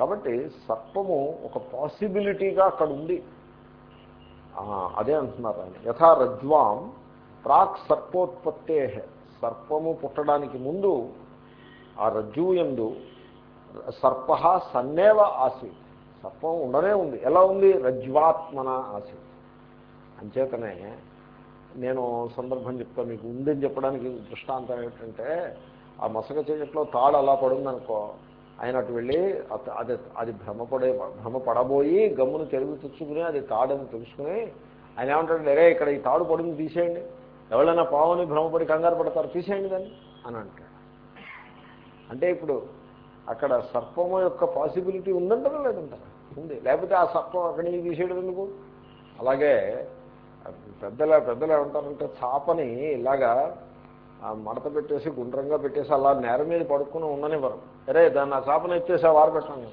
కాబట్టి సర్పము ఒక పాసిబిలిటీగా అక్కడ ఉంది అదే అంటున్నారు ఆయన. యథా రజ్వాం ప్రాక్ సర్పోత్పత్తే సర్పము పుట్టడానికి ముందు ఆ రజ్జువు ఎందు సర్ప సన్నేవ ఆసీత్. సర్పం ఉండనే ఉంది. ఎలా ఉంది? రజ్వాత్మన ఆసీత్. అంచేతనే నేను సందర్భం చెప్తాను మీకు ఉందని చెప్పడానికి దృష్టాంతం ఏమిటంటే ఆ మసక చెట్లో తాడు అలా పడుందనుకో ఆయన అటు వెళ్ళి అది అది భ్రమపడే భ్రమపడబోయి గమ్మును తెలివి తెచ్చుకుని అది తాడని తెలుసుకుని ఆయన ఏమంటాడు లేరే ఇక్కడ ఈ తాడు పడింది తీసేయండి. ఎవరైనా పావుని భ్రమపడి కంగారు పడతారు తీసేయండి దాన్ని. అని అంటాడు. అంటే ఇప్పుడు అక్కడ సర్పము యొక్క పాసిబిలిటీ ఉందంటారా లేదంటారా? ఉంది. లేకపోతే ఆ సర్పం అక్కడి నుంచి తీసేయడం ఎందుకు? అలాగే పెద్దల పెద్దలు ఏమంటారంటే చాపని ఇలాగా మడత పెట్టేసి గుండ్రంగా పెట్టేసి అలా నేల మీద పడుకుని ఉండనివ్వరు. అరే దాన్ని ఆ చాపను ఎత్తేసి వారు పెట్టండి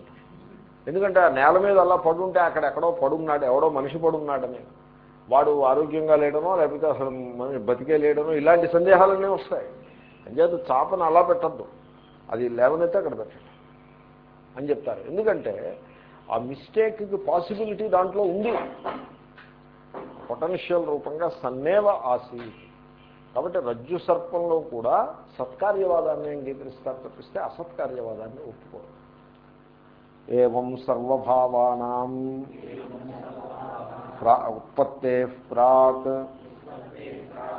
ఎందుకంటే ఆ నేల మీద అలా పడుంటే అక్కడ ఎక్కడో పడున్నాడు ఎవడో మనిషి పడున్నాడని. వాడు ఆరోగ్యంగా లేడనో లేకపోతే అసలు మనిషి బతికే లేడనో ఇలాంటి సందేహాలన్నీ వస్తాయి. అంచేత చాపను అలా పెట్టద్దు. అది లేవనైతే అక్కడ పెట్టండి అని చెప్తారు. ఎందుకంటే ఆ మిస్టేక్కి పాసిబిలిటీ దాంట్లో ఉంది. పొటెన్షియల్ రూపంగా సన్నేవ ఆసి కాబట్టి రజ్జు సర్పంలో కూడా సత్కార్యవాదాన్ని అంగీకరిస్తారు తప్పిస్తే అసత్కార్యవాదాన్ని ఒప్పుకోరు. ఏం సర్వభావానాం ప్రా ఉత్పత్తే ప్రాక్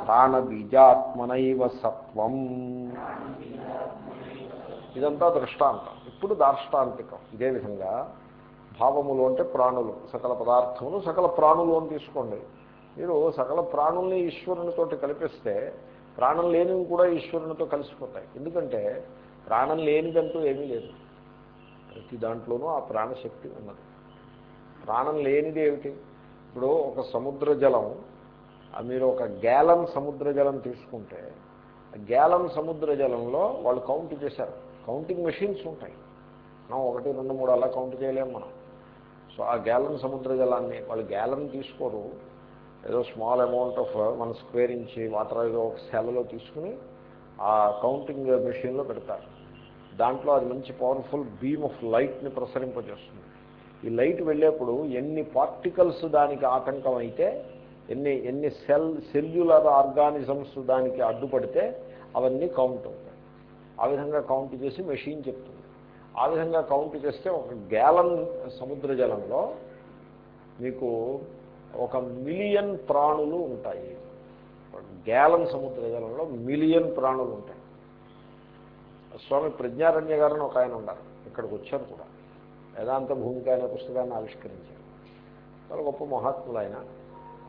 ప్రాణబీజాత్మనైవ సత్వం. ఇదంతా దృష్టాంతం. ఇప్పుడు దార్ష్టాంతికం. ఇదే విధంగా భావములు అంటే ప్రాణులు. సకల పదార్థములు సకల ప్రాణులు అని తీసుకోండి. మీరు సకల ప్రాణుల్ని ఈశ్వరునితోటి కలిపిస్తే ప్రాణం లేనివి కూడా ఈశ్వరునితో కలిసిపోతాయి. ఎందుకంటే ప్రాణం లేనిదంటూ ఏమీ లేదు. ప్రతి దాంట్లోనూ ఆ ప్రాణశక్తి ఉన్నది. ప్రాణం లేనిది ఏమిటి? ఇప్పుడు ఒక సముద్ర జలం మీరు ఒక గ్యాలన్ సముద్ర జలం తీసుకుంటే ఆ గ్యాలన్ సముద్ర జలంలో వాళ్ళు కౌంట్ చేశారు. కౌంటింగ్ మెషిన్స్ ఉంటాయి. మనం ఒకటి రెండు మూడు అలా కౌంట్ చేయలేము మనం. సో ఆ గ్యాలన్ సముద్ర జలాన్ని వాళ్ళు గ్యాలన్ తీసుకోరు. ఏదో స్మాల్ అమౌంట్ ఆఫ్ మన స్క్వేర్ ఇంచి వాటర్ ఏదో ఒక సెలలో తీసుకుని ఆ కౌంటింగ్ మెషిన్లో పెడతారు. దాంట్లో అది మంచి పవర్ఫుల్ బీమ్ ఆఫ్ లైట్ని ప్రసరింపజేస్తుంది. ఈ లైట్ వెళ్ళేప్పుడు ఎన్ని పార్టికల్స్ దానికి ఆటంకం అయితే ఎన్ని ఎన్ని సెల్ సెల్యులర్ ఆర్గానిజమ్స్ దానికి అడ్డుపడితే అవన్నీ కౌంట్ అవుతాయి. ఆ విధంగా కౌంట్ చేసి మెషిన్ చెప్తుంది. ఆ విధంగా కౌంట్ చేస్తే ఒక గ్యాలన్ సముద్ర జలంలో మీకు ఒక మిలియన్ ప్రాణులు ఉంటాయి. గ్యాలన్ సముద్ర జలంలో మిలియన్ ప్రాణులు ఉంటాయి. స్వామి ప్రజ్ఞారణ్య గారని ఒక ఆయన ఉన్నారు. ఇక్కడికి వచ్చారు కూడా. వేదాంత భూమిక అనే పుస్తకాన్ని ఆవిష్కరించారు. చాలా గొప్ప మహాత్ములు ఆయన.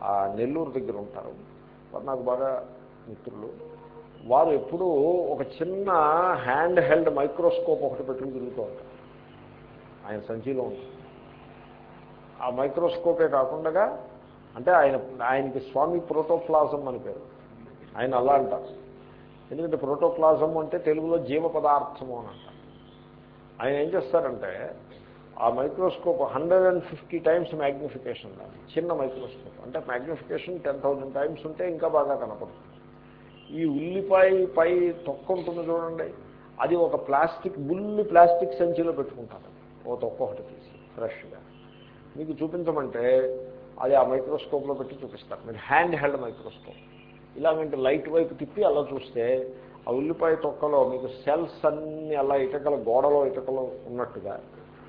ఆ నెల్లూరు దగ్గర ఉంటారు. వారు నాకు బాగా మిత్రులు. వారు ఎప్పుడూ ఒక చిన్న హ్యాండ్ హెల్డ్ మైక్రోస్కోప్ ఒకటి పెట్టుకుని తిరుగుతూ ఉంటారు. ఆయన సంచిలో ఉంటుంది ఆ మైక్రోస్కోపే కాకుండా అంటే ఆయన ఆయనకి స్వామి ప్రోటోప్లాజం అని పేరు. ఆయన అలా అంటారు. ఎందుకంటే ప్రోటోప్లాజం అంటే తెలుగులో జీవ పదార్థము అని అంటారు. ఆయన ఏం చేస్తారంటే ఆ microscope hundred and fifty times magnification దాన్ని. చిన్న మైక్రోస్కోప్. అంటే మ్యాగ్నిఫికేషన్ టెన్ థౌజండ్ టైమ్స్ ఉంటే ఇంకా బాగా కనపడుతుంది. ఈ ఉల్లిపాయ పై తొక్క ఉంటుంది చూడండి. అది ఒక ప్లాస్టిక్ బుల్లి ప్లాస్టిక్ సంచిలో పెట్టుకుంటారు. ఓ తొక్క ఒకటి తీసి ఫ్రెష్గా. మీకు చూపించమంటే అది ఆ మైక్రోస్కోప్లో పెట్టి చూపిస్తారు. మీరు హ్యాండ్ హెల్డ్ మైక్రోస్కోప్. ఇలా లైట్ వైపు తిప్పి అలా చూస్తే ఆ ఉల్లిపాయ తొక్కలో మీకు సెల్స్ అన్ని అలా ఇటకల గోడలో ఇటకలో ఉన్నట్టుగా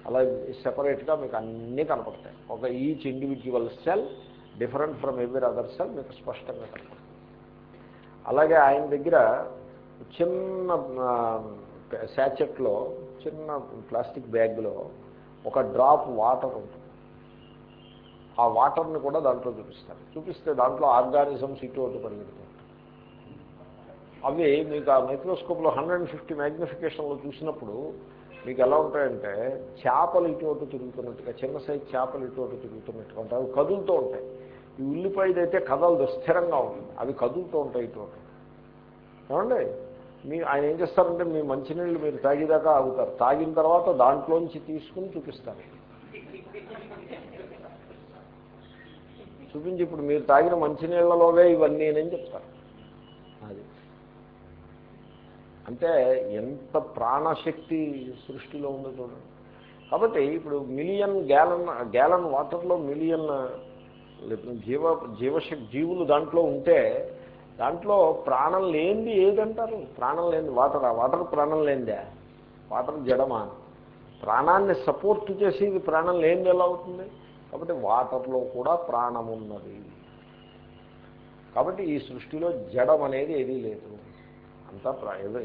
అలా సెపరేట్గా మీకు అన్నీ కనపడతాయి. ఒక each individual cell different from every other cell మీకు స్పష్టంగా కనపడుతుంది అలాగే ఆయన దగ్గర చిన్న శాచెట్లో చిన్న ప్లాస్టిక్ బ్యాగ్లో ఒక డ్రాప్ వాటర్ ఉంటుంది. ఆ వాటర్ని కూడా దాంట్లో చూపిస్తారు. చూపిస్తే దాంట్లో ఆర్గానిజమ్స్ ఇటు అటు అవి మీకు ఆ మైక్రోస్కోప్లో హండ్రెడ్ అండ్ ఫిఫ్టీ మ్యాగ్నిఫికేషన్లో చూసినప్పుడు మీకు ఎలా ఉంటాయంటే చేపలు ఇటు అటు తిరుగుతున్నట్టుగా చిన్న సైజు చేపలు ఇటు అటు తిరుగుతున్నట్టుగా ఉంటాయి. అవి కదులుతూ ఉంటాయి. ఈ ఉల్లిపాయది అయితే కదలదు స్థిరంగా ఉంటుంది. అవి కదులుతూ ఉంటాయి ఇటు అటు ఏమండి? మీ ఆయన ఏం చేస్తారంటే మీ మంచినీళ్ళు మీరు తాగేదాకా ఆగుతారు. తాగిన తర్వాత దాంట్లోంచి తీసుకుని చూపిస్తారు. చూపించి ఇప్పుడు మీరు తాగిన మంచినీళ్ళలోవే ఇవన్నీ అని చెప్తారు అది. అంటే ఎంత ప్రాణశక్తి సృష్టిలో ఉందో చూడండి. కాబట్టి ఇప్పుడు మిలియన్ గ్యాలన్ గ్యాలన్ వాటర్లో మిలియన్ జీవ జీవశక్ జీవులు దాంట్లో ఉంటే దాంట్లో ప్రాణం లేనిది ఏదంటారు? ప్రాణం లేని వాటర్. ఆ వాటర్ ప్రాణం లేనిదే. వాటర్ జడమా? ప్రాణాన్ని సపోర్ట్ చేసేది ప్రాణం లేనిది ఎలా అవుతుంది? కాబట్టి వాటర్లో కూడా ప్రాణం ఉన్నది కాబట్టి ఈ సృష్టిలో జడం అనేది ఏదీ లేదు. అంతా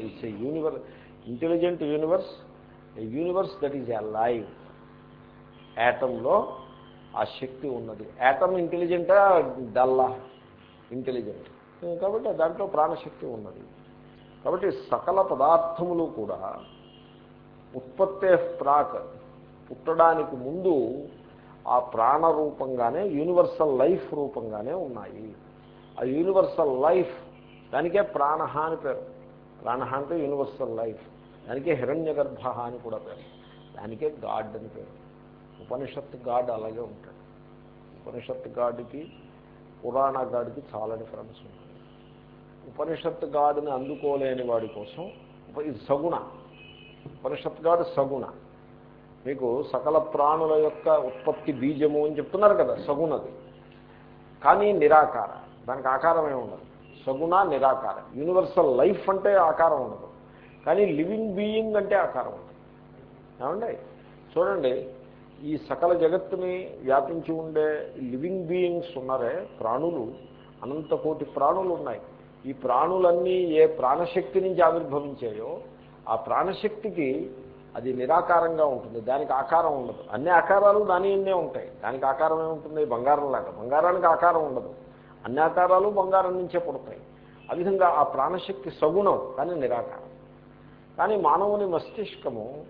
it's a universe intelligent universe a universe that is a live యాటంలో ఆ శక్తి ఉన్నది. యాటమ్ ఇంటెలిజెంటా డల్లా ఇంటెలిజెంట్ కాబట్టి దాంట్లో ప్రాణశక్తి ఉన్నది. కాబట్టి సకల పదార్థములు కూడా ఉత్పత్తే ప్రాక్ పుట్టడానికి ముందు ఆ ప్రాణ రూపంగానే యూనివర్సల్ లైఫ్ రూపంగానే ఉన్నాయి. ఆ యూనివర్సల్ లైఫ్ దానికే ప్రాణ అని పేరు. ప్రాణ అంటే యూనివర్సల్ లైఫ్ దానికే హిరణ్య గర్భ అని కూడా పేరు. దానికే గాడ్ అని పేరు. ఉపనిషత్ గాడ్ అలాగే ఉంటాడు. ఉపనిషత్ గాడ్కి పురాణ గాడ్కి చాలా డిఫరెన్స్ ఉంటుంది. ఉపనిషత్ గాడ్ని అందుకోలేని వాడి కోసం ఇది సగుణ. ఉపనిషత్ గాడ్ సగుణ. మీకు సకల ప్రాణుల యొక్క ఉత్పత్తి బీజము అని చెప్తున్నారు కదా సగుణది కానీ నిరాకార దానికి ఆకారమే ఉండదు. సగుణ నిరాకార. యూనివర్సల్ లైఫ్ అంటే ఆకారం ఉండదు. కానీ లివింగ్ బీయింగ్ అంటే ఆకారం ఉంటుంది ఏమండి? చూడండి ఈ సకల జగత్తుని వ్యాపించి ఉండే లివింగ్ బీయింగ్స్ ఉన్నారే ప్రాణులు అనంత కోటి ప్రాణులు ఉన్నాయి. ఈ ప్రాణులన్నీ ఏ ప్రాణశక్తి నుంచి ఆవిర్భవించాయో ఆ ప్రాణశక్తికి అది నిరాకారంగా ఉంటుంది. దానికి ఆకారం ఉండదు. అన్ని ఆకారాలు దాని ఎన్నే ఉంటాయి. దానికి ఆకారం ఏముంటుంది? బంగారం లాగా. బంగారానికి ఆకారం ఉండదు. అన్ని ఆకారాలు బంగారం నుంచే పుడతాయి. ఆ విధంగా ఆ ప్రాణశక్తి సగుణం కానీ నిరాకారం. కానీ మానవుని మస్తిష్కము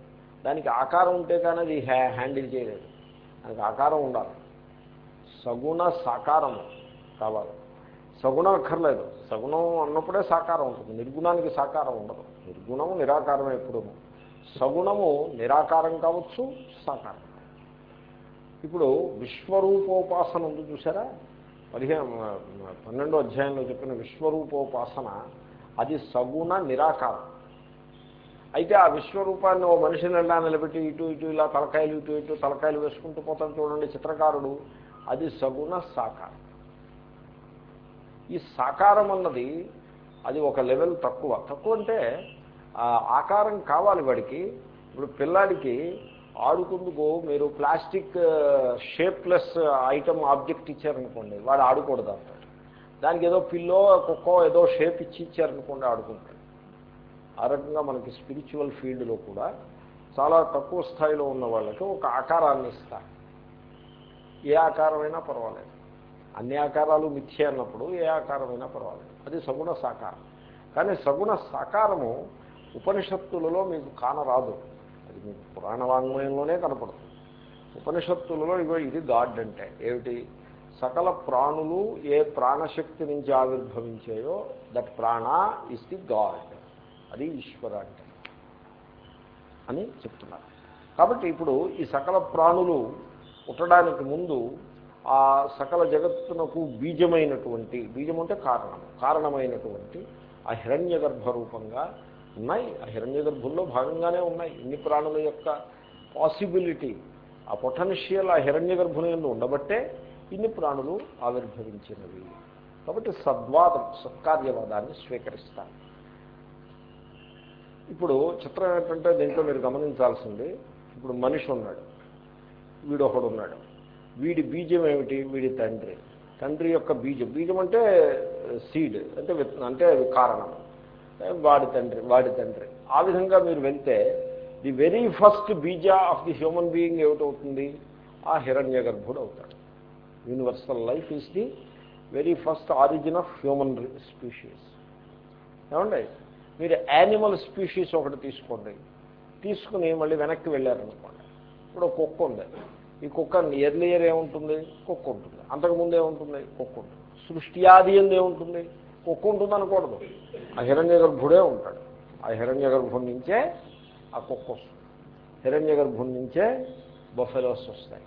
దానికి ఆకారం ఉంటే కానీ అది హ్యా హ్యాండిల్ చేయలేదు. దానికి ఆకారం ఉండాలి. సగుణ సాకారం కావాలి. సగుణం అక్కర్లేదు. సగుణం అన్నప్పుడే సాకారం ఉంటుంది. నిర్గుణానికి సాకారం ఉండదు. నిర్గుణము నిరాకారం ఎప్పుడూ సగుణము నిరాకారం కావచ్చు సాకారం ఇప్పుడు విశ్వరూపోపాసన ఉంది చూసారా పదిహేను పన్నెండో అధ్యాయంలో చెప్పిన విశ్వరూపోపాసన అది సగుణ నిరాకారం. అయితే ఆ విశ్వరూపాన్ని ఓ మనిషిని ఎలా నిలబెట్టి ఇటు ఇటు ఇలా తలకాయలు ఇటు ఇటు తలకాయలు వేసుకుంటూ పోతాను చూడండి చిత్రకారుడు అది సగుణ సాకారం. ఈ సాకారం అన్నది అది ఒక లెవెల్ తక్కువ. తక్కువ అంటే ఆకారం కావాలి వాడికి. ఇప్పుడు పిల్లాడికి ఆడుకుందుకు మీరు ప్లాస్టిక్ షేప్లెస్ ఐటమ్ ఆబ్జెక్ట్ ఇచ్చారనుకోండి వాడు ఆడుకూడదు అంటాడు. దానికి ఏదో పిల్లో కుక్కో ఏదో షేప్ ఇచ్చి ఇచ్చారనుకోండి ఆడుకుంటాడు. ఆ రకంగా మనకి స్పిరిచువల్ ఫీల్డ్లో కూడా చాలా తక్కువ స్థాయిలో ఉన్న వాళ్ళకి ఒక ఆకారాన్ని ఇస్తారు. ఏ ఆకారమైనా పర్వాలేదు. అన్ని ఆకారాలు మిథ్య అన్నప్పుడు ఏ ఆకారమైనా పర్వాలేదు. అది సగుణ సాకారం. కానీ సగుణ సాకారము ఉపనిషత్తులలో మీకు కానరాదు అది మీకు పురాణ వాంగ్మయంలోనే కనపడుతుంది. ఉపనిషత్తులలో ఇగో ఇది గాడ్ అంటే. ఏమిటి? సకల ప్రాణులు ఏ ప్రాణశక్తి నుంచి ఆవిర్భవించాయో that prana is the god. అది ఈశ్వర అంటే అని చెప్తున్నారు. కాబట్టి ఇప్పుడు ఈ సకల ప్రాణులు పుట్టడానికి ముందు ఆ సకల జగత్తునకు బీజమైనటువంటి బీజం అంటే కారణం కారణమైనటువంటి ఆ హిరణ్య గర్భ రూపంగా ఉన్నాయి. ఆ హిరణ్య గర్భంలో భాగంగానే ఉన్నాయి. ఇన్ని ప్రాణుల యొక్క పాసిబిలిటీ ఆ పొటెన్షియల్ ఆ హిరణ్య గర్భుని ఉండబట్టే ఇన్ని ప్రాణులు ఆవిర్భవించినవి. కాబట్టి సద్వాదం సత్కార్యవాదాన్ని స్వీకరిస్తాను ఇప్పుడు చిత్రం ఏంటంటే దీంట్లో మీరు గమనించాల్సింది ఇప్పుడు మనిషి ఉన్నాడు. వీడు ఒకడు ఉన్నాడు. వీడి బీజం ఏమిటి? వీడి తండ్రి. తండ్రి యొక్క బీజం. బీజం అంటే సీడ్ అంటే అంటే కారణం. వాడి తండ్రి వాడి తండ్రి. ఆ విధంగా మీరు వెళ్తే the very first beeja of the human being ఏమిటవుతుంది? ఆ హిరణ్య గర్భుడు అవుతాడు. Universal life is the very first origin of human species. ఏమండి? మీరు యానిమల్ స్పీషీస్ ఒకటి తీసుకోండి. తీసుకుని మళ్ళీ వెనక్కి వెళ్ళారనుకోండి. ఇప్పుడు కుక్క ఉంది. ఈ కుక్క ఇయర్లీ ఇయర్ ఏముంటుంది? కుక్క ఉంటుంది. అంతకుముందు ఏముంటుంది? కుక్క ఉంటుంది. సృష్టి ఆది ఎందు ఏముంటుంది? కుక్క ఉంటుంది అనకూడదు ఆ హిరణ్య గర్భుడే ఉంటాడు. ఆ హిరణ్య గర్భుడి నుంచే ఆ కుక్క వస్తుంది. హిరణ్య గర్భుడి నుంచే బఫెలోస్ వస్తాయి.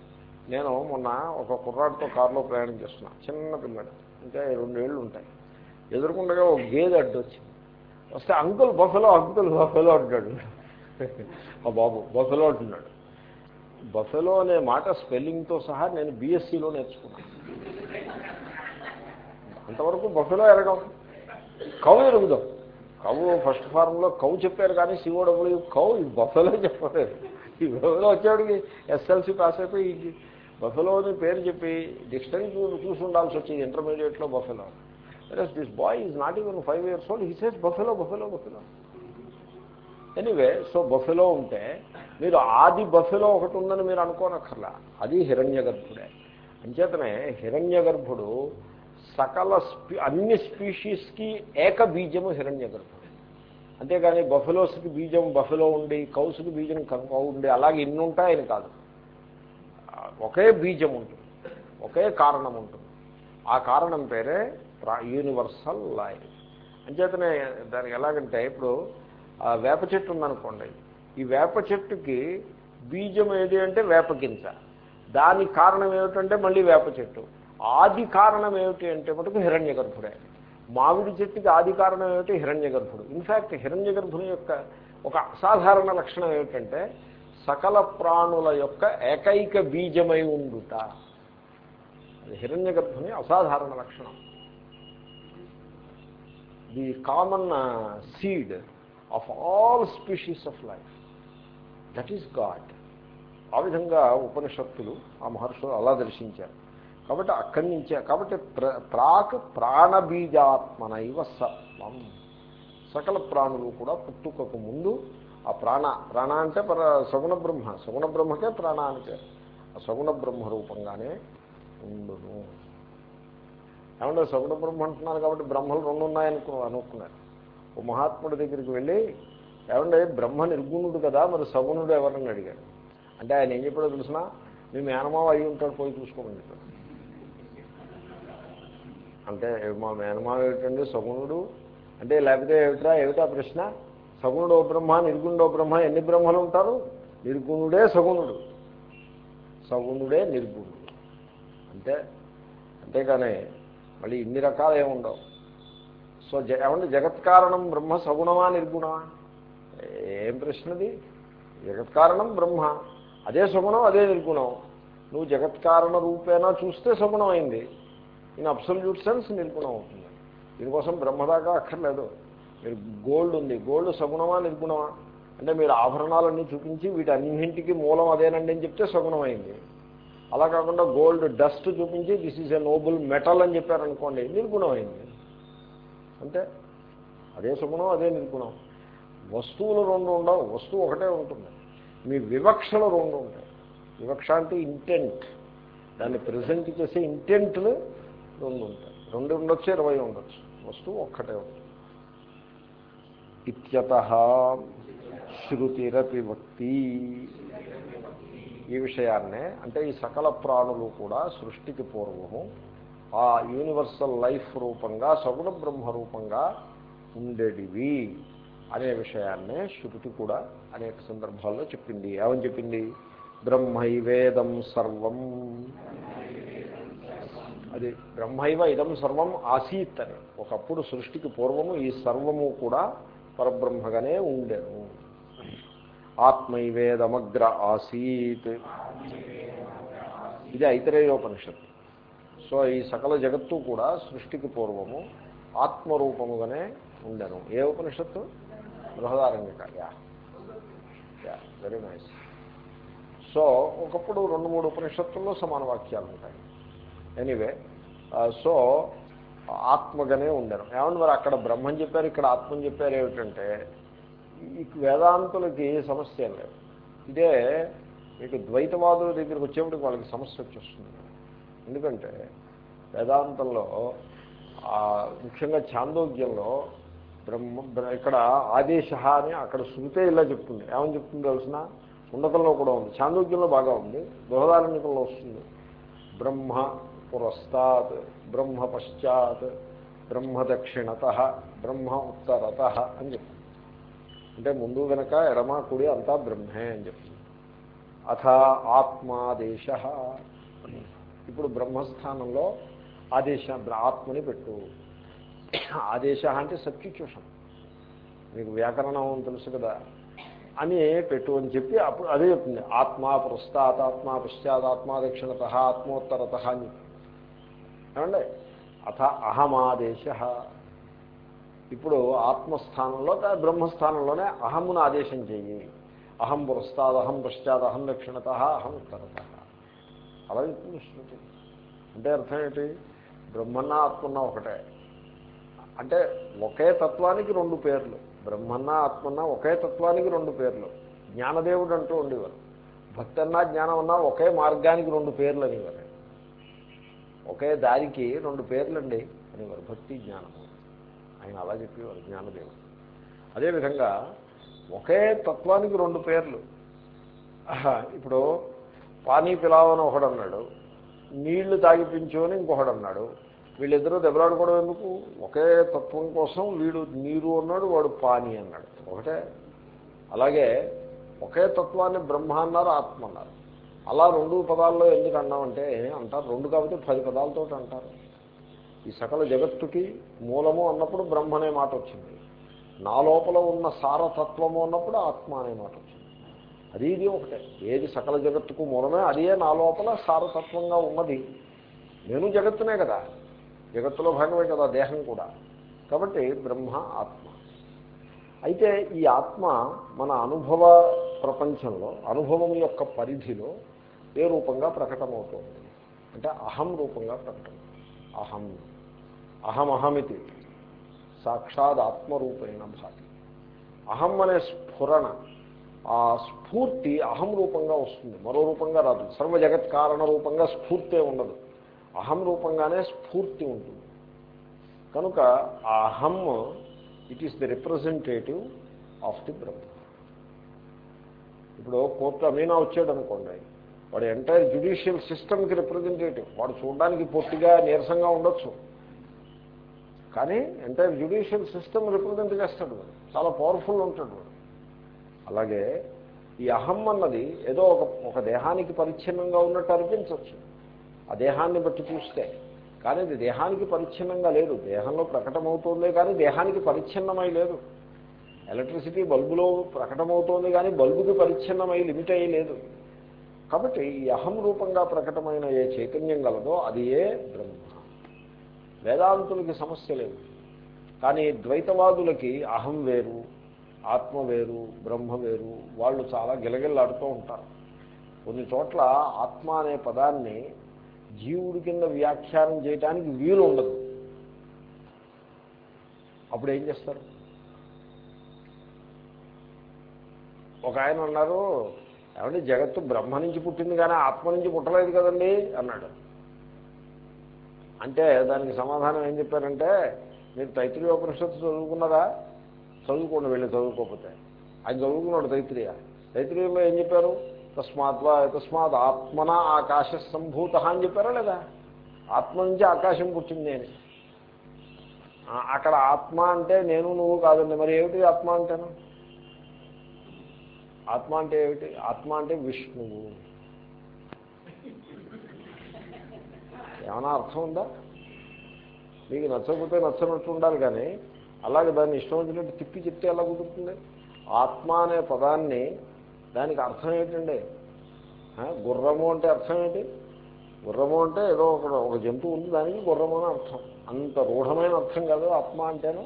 నేను మొన్న ఒక కుర్రాడితో కారులో ప్రయాణం చేస్తున్నా. చిన్న పిల్లడు. ఇంకా రెండేళ్ళు ఉంటాయి. ఎదుర్కొండగా ఒక గేదె అడ్డు వచ్చింది. వస్తే అంకుల్ బఫెలో అంకుల్ బఫెలో అంటాడు. ఆ బాబు బఫెలో అంటున్నాడు. బఫెలో అనే మాట స్పెల్లింగ్తో సహా నేను బీఎస్సీలో నేర్చుకున్నాను. అంతవరకు బఫెలో ఎరగం కవు ఎరుగుదాం. కవు ఫస్ట్ ఫార్మ్లో కవు చెప్పారు కానీ సిఓడబ్ల్యూ కవు ఈ బఫెలో చెప్పలేదు. ఈ బఫెలో వచ్చేవాడికి ఎస్ఎల్సి పాస్ అయిపోయి ఈ బఫెలో అని పేరు చెప్పి డిక్షనరీ చూసి ఉండాల్సి వచ్చింది ఇంటర్మీడియట్లో buffalo. This boy is not even five years old he says buffalo buffalo buffalo. Anyway so buffalo ఉంటే మీరు ఆది బఫెలో ఒకటి ఉందని మీరు అనుకోనక్కర్లా. అది హిరణ్య గర్భుడే అంచేతనే హిరణ్య గర్భుడు సకల స్పీ అన్ని స్పీషీస్కి ఏక బీజము హిరణ్య గర్భుడు అంతేగాని బఫెలోస్కి బీజం బఫెలో ఉండి కౌసుకి బీజం కౌ ఉండి అలాగే ఇన్ని ఉంటాయని కాదు. ఒకే బీజం ఉంటుంది. ఒకే కారణం ఉంటుంది. ఆ కారణం పేరే యూనివర్సల్ లైఫ్. అంచేతనే దానికి ఎలాగంటే ఇప్పుడు వేప చెట్టు ఉందనుకోండి. ఈ వేప చెట్టుకి బీజం ఏది అంటే వేప గింజ. దానికి కారణం ఏమిటంటే మళ్ళీ వేప చెట్టు. ఆది కారణం ఏమిటి అంటే మటుకు హిరణ్య గర్భుడే. మామిడి చెట్టుకి ఆది కారణం ఏమిటి? హిరణ్య గర్భుడు. ఇన్ఫ్యాక్ట్ హిరణ్య గర్భుని యొక్క ఒక అసాధారణ లక్షణం ఏమిటంటే సకల ప్రాణుల యొక్క ఏకైక బీజమై ఉండుట. అది హిరణ్య గర్భుని అసాధారణ లక్షణం. The common seed of all species of life that is god ఆ విధంగా ఉపనిషత్తులు ఆ మహర్షులు అలా దర్శించారు. కాబట్టి అక్కడి నుంచే కాబట్టి ప్ర ప్రాక్ ప్రాణబీజాత్మనైవ సత్వం. సకల ప్రాణులు కూడా పుట్టుకకు ముందు ఆ ప్రాణ ప్రాణ అంటే పర సగుణ బ్రహ్మ సగుణ బ్రహ్మకే ప్రాణ అంటే ఆ సగుణ బ్రహ్మ రూపంగానే ఉండును. ఏమంటే సగుణ బ్రహ్మ అంటున్నారు కాబట్టి బ్రహ్మలు రెండు ఉన్నాయనుకు అనుకున్నారు. ఓ మహాత్ముడి దగ్గరికి వెళ్ళి ఏమంటే బ్రహ్మ నిర్గుణుడు కదా మరి సగుణుడు ఎవరని అడిగాడు. అంటే ఆయన ఏం చెప్పాడో తెలిసిన? మీ మేనమావ అయి ఉంటాడు పోయి చూసుకోమని చెప్పాడు. అంటే మా మేనమావ ఏమిటండి? సగుణుడు. అంటే లేకపోతే ఏమిట్రా? ఏమిటా ప్రశ్న? సగుణుడో బ్రహ్మ నిర్గుణుడో బ్రహ్మ ఎన్ని బ్రహ్మలు ఉంటారు? నిర్గుణుడే సగుణుడు. సగుణుడే నిర్గుణుడు. అంటే అంతేగాని మళ్ళీ ఇన్ని రకాలు ఏముండవు. సో జ ఏమంటే జగత్కారణం బ్రహ్మ సగుణమా నిర్గుణమా? ఏం ప్రశ్నది? జగత్కారణం బ్రహ్మ. అదే సగుణం అదే నిర్గుణం. నువ్వు జగత్కారణ రూపేనా చూస్తే సగుణమైంది. అయింది ఇన్ అబ్సల్యూట్ సెన్స్ నిర్గుణం అవుతుంది. దీనికోసం బ్రహ్మదాకా అక్కర్లేదు. మీరు గోల్డ్ ఉంది. గోల్డ్ సగుణమా నిర్గుణమా? అంటే మీరు ఆభరణాలన్నీ చూపించి వీటన్నింటికి మూలం అదేనండి అని చెప్తే సగుణమైంది. అయింది అలా కాకుండా గోల్డ్ డస్ట్ చూపించి this is a noble metal అని చెప్పారనుకోండి నిర్గుణం అయింది అదే సుగుణం అదే నిర్గుణం. వస్తువులు రెండు ఉండవు. వస్తువు ఒకటే ఉంటుంది. మీ వివక్షలు రెండు ఉంటాయి. వివక్ష అంటే ఇంటెంట్ దాన్ని ప్రజెంట్ చేసే ఇంటెంట్లు రెండు ఉంటాయి. రెండు ఉండొచ్చు ఇరవై ఉండొచ్చు. వస్తువు ఒక్కటే ఉంటుంది. ఇత్యత శృతిరపి భక్తి ఈ విషయాన్నే అంటే ఈ సకల ప్రాణులు కూడా సృష్టికి పూర్వము ఆ యూనివర్సల్ లైఫ్ రూపంగా సగుణ బ్రహ్మ రూపంగా ఉండేటివి అనే విషయాన్నే శృతి కూడా అనేక సందర్భాల్లో చెప్పింది. ఏమని చెప్పింది? బ్రహ్మైవేదం సర్వం అది బ్రహ్మైవ ఇదం సర్వం ఆసీత్ అని. ఒకప్పుడు సృష్టికి పూర్వము ఈ సర్వము కూడా పరబ్రహ్మగానే ఉండేను. ఆత్మైవేదమగ్ర ఆసీత్. ఇది ఐతరేయోపనిషత్తు. సో ఈ సకల జగత్తు కూడా సృష్టికి పూర్వము ఆత్మరూపముగానే ఉండను. ఏ ఉపనిషత్తు? బృహదారంగిక yeah yeah very nice so ఒకప్పుడు రెండు మూడు ఉపనిషత్తుల్లో సమాన వాక్యాలు ఉంటాయి. ఎనీవే సో uh, ఆత్మగానే ఉండను ఏమన్నా మరి అక్కడ బ్రహ్మని చెప్పారు ఇక్కడ ఆత్మని చెప్పారు ఏమిటంటే ఈ వేదాంతులకి సమస్య ఏం లేదు. ఇదే మీకు ద్వైతవాదుల దగ్గరికి వచ్చేప్పటికి వాళ్ళకి సమస్య వచ్చేస్తుంది. ఎందుకంటే వేదాంతంలో ముఖ్యంగా చాందోగ్యంలో బ్రహ్మ ఇక్కడ ఆదేశ అని అక్కడ శృతే ఇలా చెప్తుంది. ఏమని చెప్తుంది తెలిసిన? ఉన్నతంలో కూడా ఉంది. చాందోగ్యంలో బాగా ఉంది. బృహదారణ్యకంలో వస్తుంది. బ్రహ్మ పురస్తాత్ బ్రహ్మ పశ్చాత్ బ్రహ్మ దక్షిణత బ్రహ్మ ఉత్తరత అని చెప్తుంది. అంటే ముందు వెనక ఎడమ కుడి అంతా బ్రహ్మే అని చెప్తుంది. అథ ఆత్మాదేశ. ఇప్పుడు బ్రహ్మస్థానంలో ఆదేశ ఆత్మని పెట్టు. ఆదేశ అంటే సబ్స్టిట్యూషన్. మీకు వ్యాకరణం తెలుసు కదా. అని పెట్టు అని చెప్పి అప్పుడు అదే చెప్తుంది. ఆత్మ పశ్చాత్ ఆత్మా దక్షిణత ఆత్మోత్తరత అని. ఏమండి? అథ అహమాదేశ. ఇప్పుడు ఆత్మస్థానంలో బ్రహ్మస్థానంలోనే అహమును ఆదేశం చెయ్యి. అహం పురస్తాద్ అహం పశ్చాత్ అహం దక్షిణత అహం ఉత్తరత అలా చెప్తుంది శృతి అంటే అర్థం ఏంటి? బ్రహ్మన్న ఆత్మన్న ఒకటే. అంటే ఒకే తత్వానికి రెండు పేర్లు. బ్రహ్మన్న ఆత్మన్న ఒకే తత్వానికి రెండు పేర్లు. జ్ఞానదేవుడు అంటూ ఉండేవారు. భక్తన్నా జ్ఞానం అన్నా ఒకే మార్గానికి రెండు పేర్లు అనేవారు. ఒకే దారికి రెండు పేర్లండి. అనేవారు భక్తి జ్ఞానము. ఆయన అలా చెప్పేవారు జ్ఞానదేవుడు. అదేవిధంగా ఒకే తత్వానికి రెండు పేర్లు. ఇప్పుడు పానీ పిలావని ఒకడు అన్నాడు. నీళ్ళు తాగిపించు అని ఇంకొకడు అన్నాడు. వీళ్ళిద్దరూ దెబ్బలాడుకోవడం ఎందుకు? ఒకే తత్వం కోసం వీడు నీరు అన్నాడు వాడు పానీ అన్నాడు. ఒకటే. అలాగే ఒకే తత్వాన్ని బ్రహ్మ అన్నారు ఆత్మ అన్నారు. అలా రెండు పదాల్లో ఎందుకు అన్నామంటే అంటారు రెండు కాబట్టి పది పదాలతో అంటారు. ఈ సకల జగత్తుకి మూలము అన్నప్పుడు బ్రహ్మ అనే మాట వచ్చింది. నా లోపల ఉన్న సారతత్వము అన్నప్పుడు ఆత్మ అనే మాట వచ్చింది. అది ఇది ఒకటే. ఏది సకల జగత్తుకు మూలమే అదే నా లోపల సారతత్వంగా ఉన్నది. నేను జగత్తునే కదా. జగత్తులో భాగమే కదా దేహం కూడా. కాబట్టి బ్రహ్మ ఆత్మ. అయితే ఈ ఆత్మ మన అనుభవ ప్రపంచంలో అనుభవం యొక్క పరిధిలో ఏ రూపంగా ప్రకటమవుతోంది. అంటే అహం రూపంగా ప్రకటన. అహం. అహం అహమితి సాక్షాత్ ఆత్మరూపేణ భాతి. అహం అనే స్ఫురణ. ఆ స్ఫూర్తి అహం రూపంగా వస్తుంది. మరో రూపంగా రాదు. సర్వ జగత్ కారణ రూపంగా స్ఫూర్తే ఉండదు. అహం రూపంగానే స్ఫూర్తి ఉంటుంది. కనుక ఆ అహం it is the representative of the Brahma. ఇప్పుడు కోర్టు అమీనా వచ్చాడు అనుకోండి వాడు ఎంటైర్ జ్యుడిషియల్ సిస్టమ్కి రిప్రజెంటేటివ్ వాడు చూడడానికి పొట్టిగా నీరసంగా ఉండొచ్చు. కానీ ఎంటైర్ జ్యుడిషియల్ సిస్టమ్ రిప్రజెంట్ చేస్తాడు వాడు. చాలా పవర్ఫుల్ ఉంటాడు వాడు. అలాగే ఈ అహం అన్నది ఏదో ఒక ఒక దేహానికి పరిచ్ఛిన్నంగా ఉన్నట్టు అనిపించవచ్చు ఆ దేహాన్ని బట్టి చూస్తే. కానీ ఇది దేహానికి పరిచ్ఛిన్నంగా లేదు. దేహంలో ప్రకటమవుతుందే కానీ దేహానికి పరిచ్ఛిన్నమై లేదు. ఎలక్ట్రిసిటీ బల్బులో ప్రకటమవుతోంది కానీ బల్బుకి పరిచ్ఛిన్నమై లిమిట్ అయ్యి లేదు. కాబట్టి ఈ అహం రూపంగా ప్రకటమైన ఏ చైతన్యం గలదో అది ఏ బ్రహ్మ. వేదాంతులకి సమస్య లేదు. కానీ ద్వైతవాదులకి అహం వేరు ఆత్మ వేరు బ్రహ్మ వేరు వాళ్ళు చాలా గిలగిల్లాడుతూ ఉంటారు. కొన్ని చోట్ల ఆత్మ అనే పదాన్ని జీవుడి కింద వ్యాఖ్యానం చేయడానికి వీలు ఉండదు. అప్పుడు ఏం చేస్తారు? ఒక ఆయన అన్నారు ఏమంటే జగత్తు బ్రహ్మ నుంచి పుట్టింది కానీ ఆత్మ నుంచి పుట్టలేదు కదండి అన్నాడు. అంటే దానికి సమాధానం ఏం చెప్పారంటే మీరు తైత్రీయోపనిషత్తు చదువుకున్నారా? చదువుకోండి వెళ్ళి చదువుకోకపోతే. అది చదువుకున్నాడు తైత్రీయ. తైత్రీయంలో ఏం చెప్పారు? తస్మాత్ తస్మాత్ ఆత్మన ఆకాశ సంభూత అని చెప్పారా లేదా? ఆత్మ నుంచి ఆకాశం పుట్టింది అని. అక్కడ ఆత్మ అంటే నేను నువ్వు కాదండి. మరి ఏమిటి ఆత్మ అంటాను? ఆత్మ అంటే ఏమిటి? ఆత్మ అంటే విష్ణువు. ఏమైనా అర్థం ఉందా? మీకు నచ్చకపోతే నచ్చనట్టు ఉండాలి కానీ అలాగే దాన్ని ఇష్టం వచ్చినట్టు తిప్పి చెప్తే ఎలా కుదురుతుంది? ఆత్మ అనే పదాన్ని దానికి అర్థం ఏంటండి గుర్రము అంటే అర్థం ఏంటి గుర్రము అంటే ఏదో ఒక ఒక జంతువు ఉంది దానికి గుర్రము అని అర్థం. అంత రూఢమైన అర్థం కాదు ఆత్మ అంటేనో.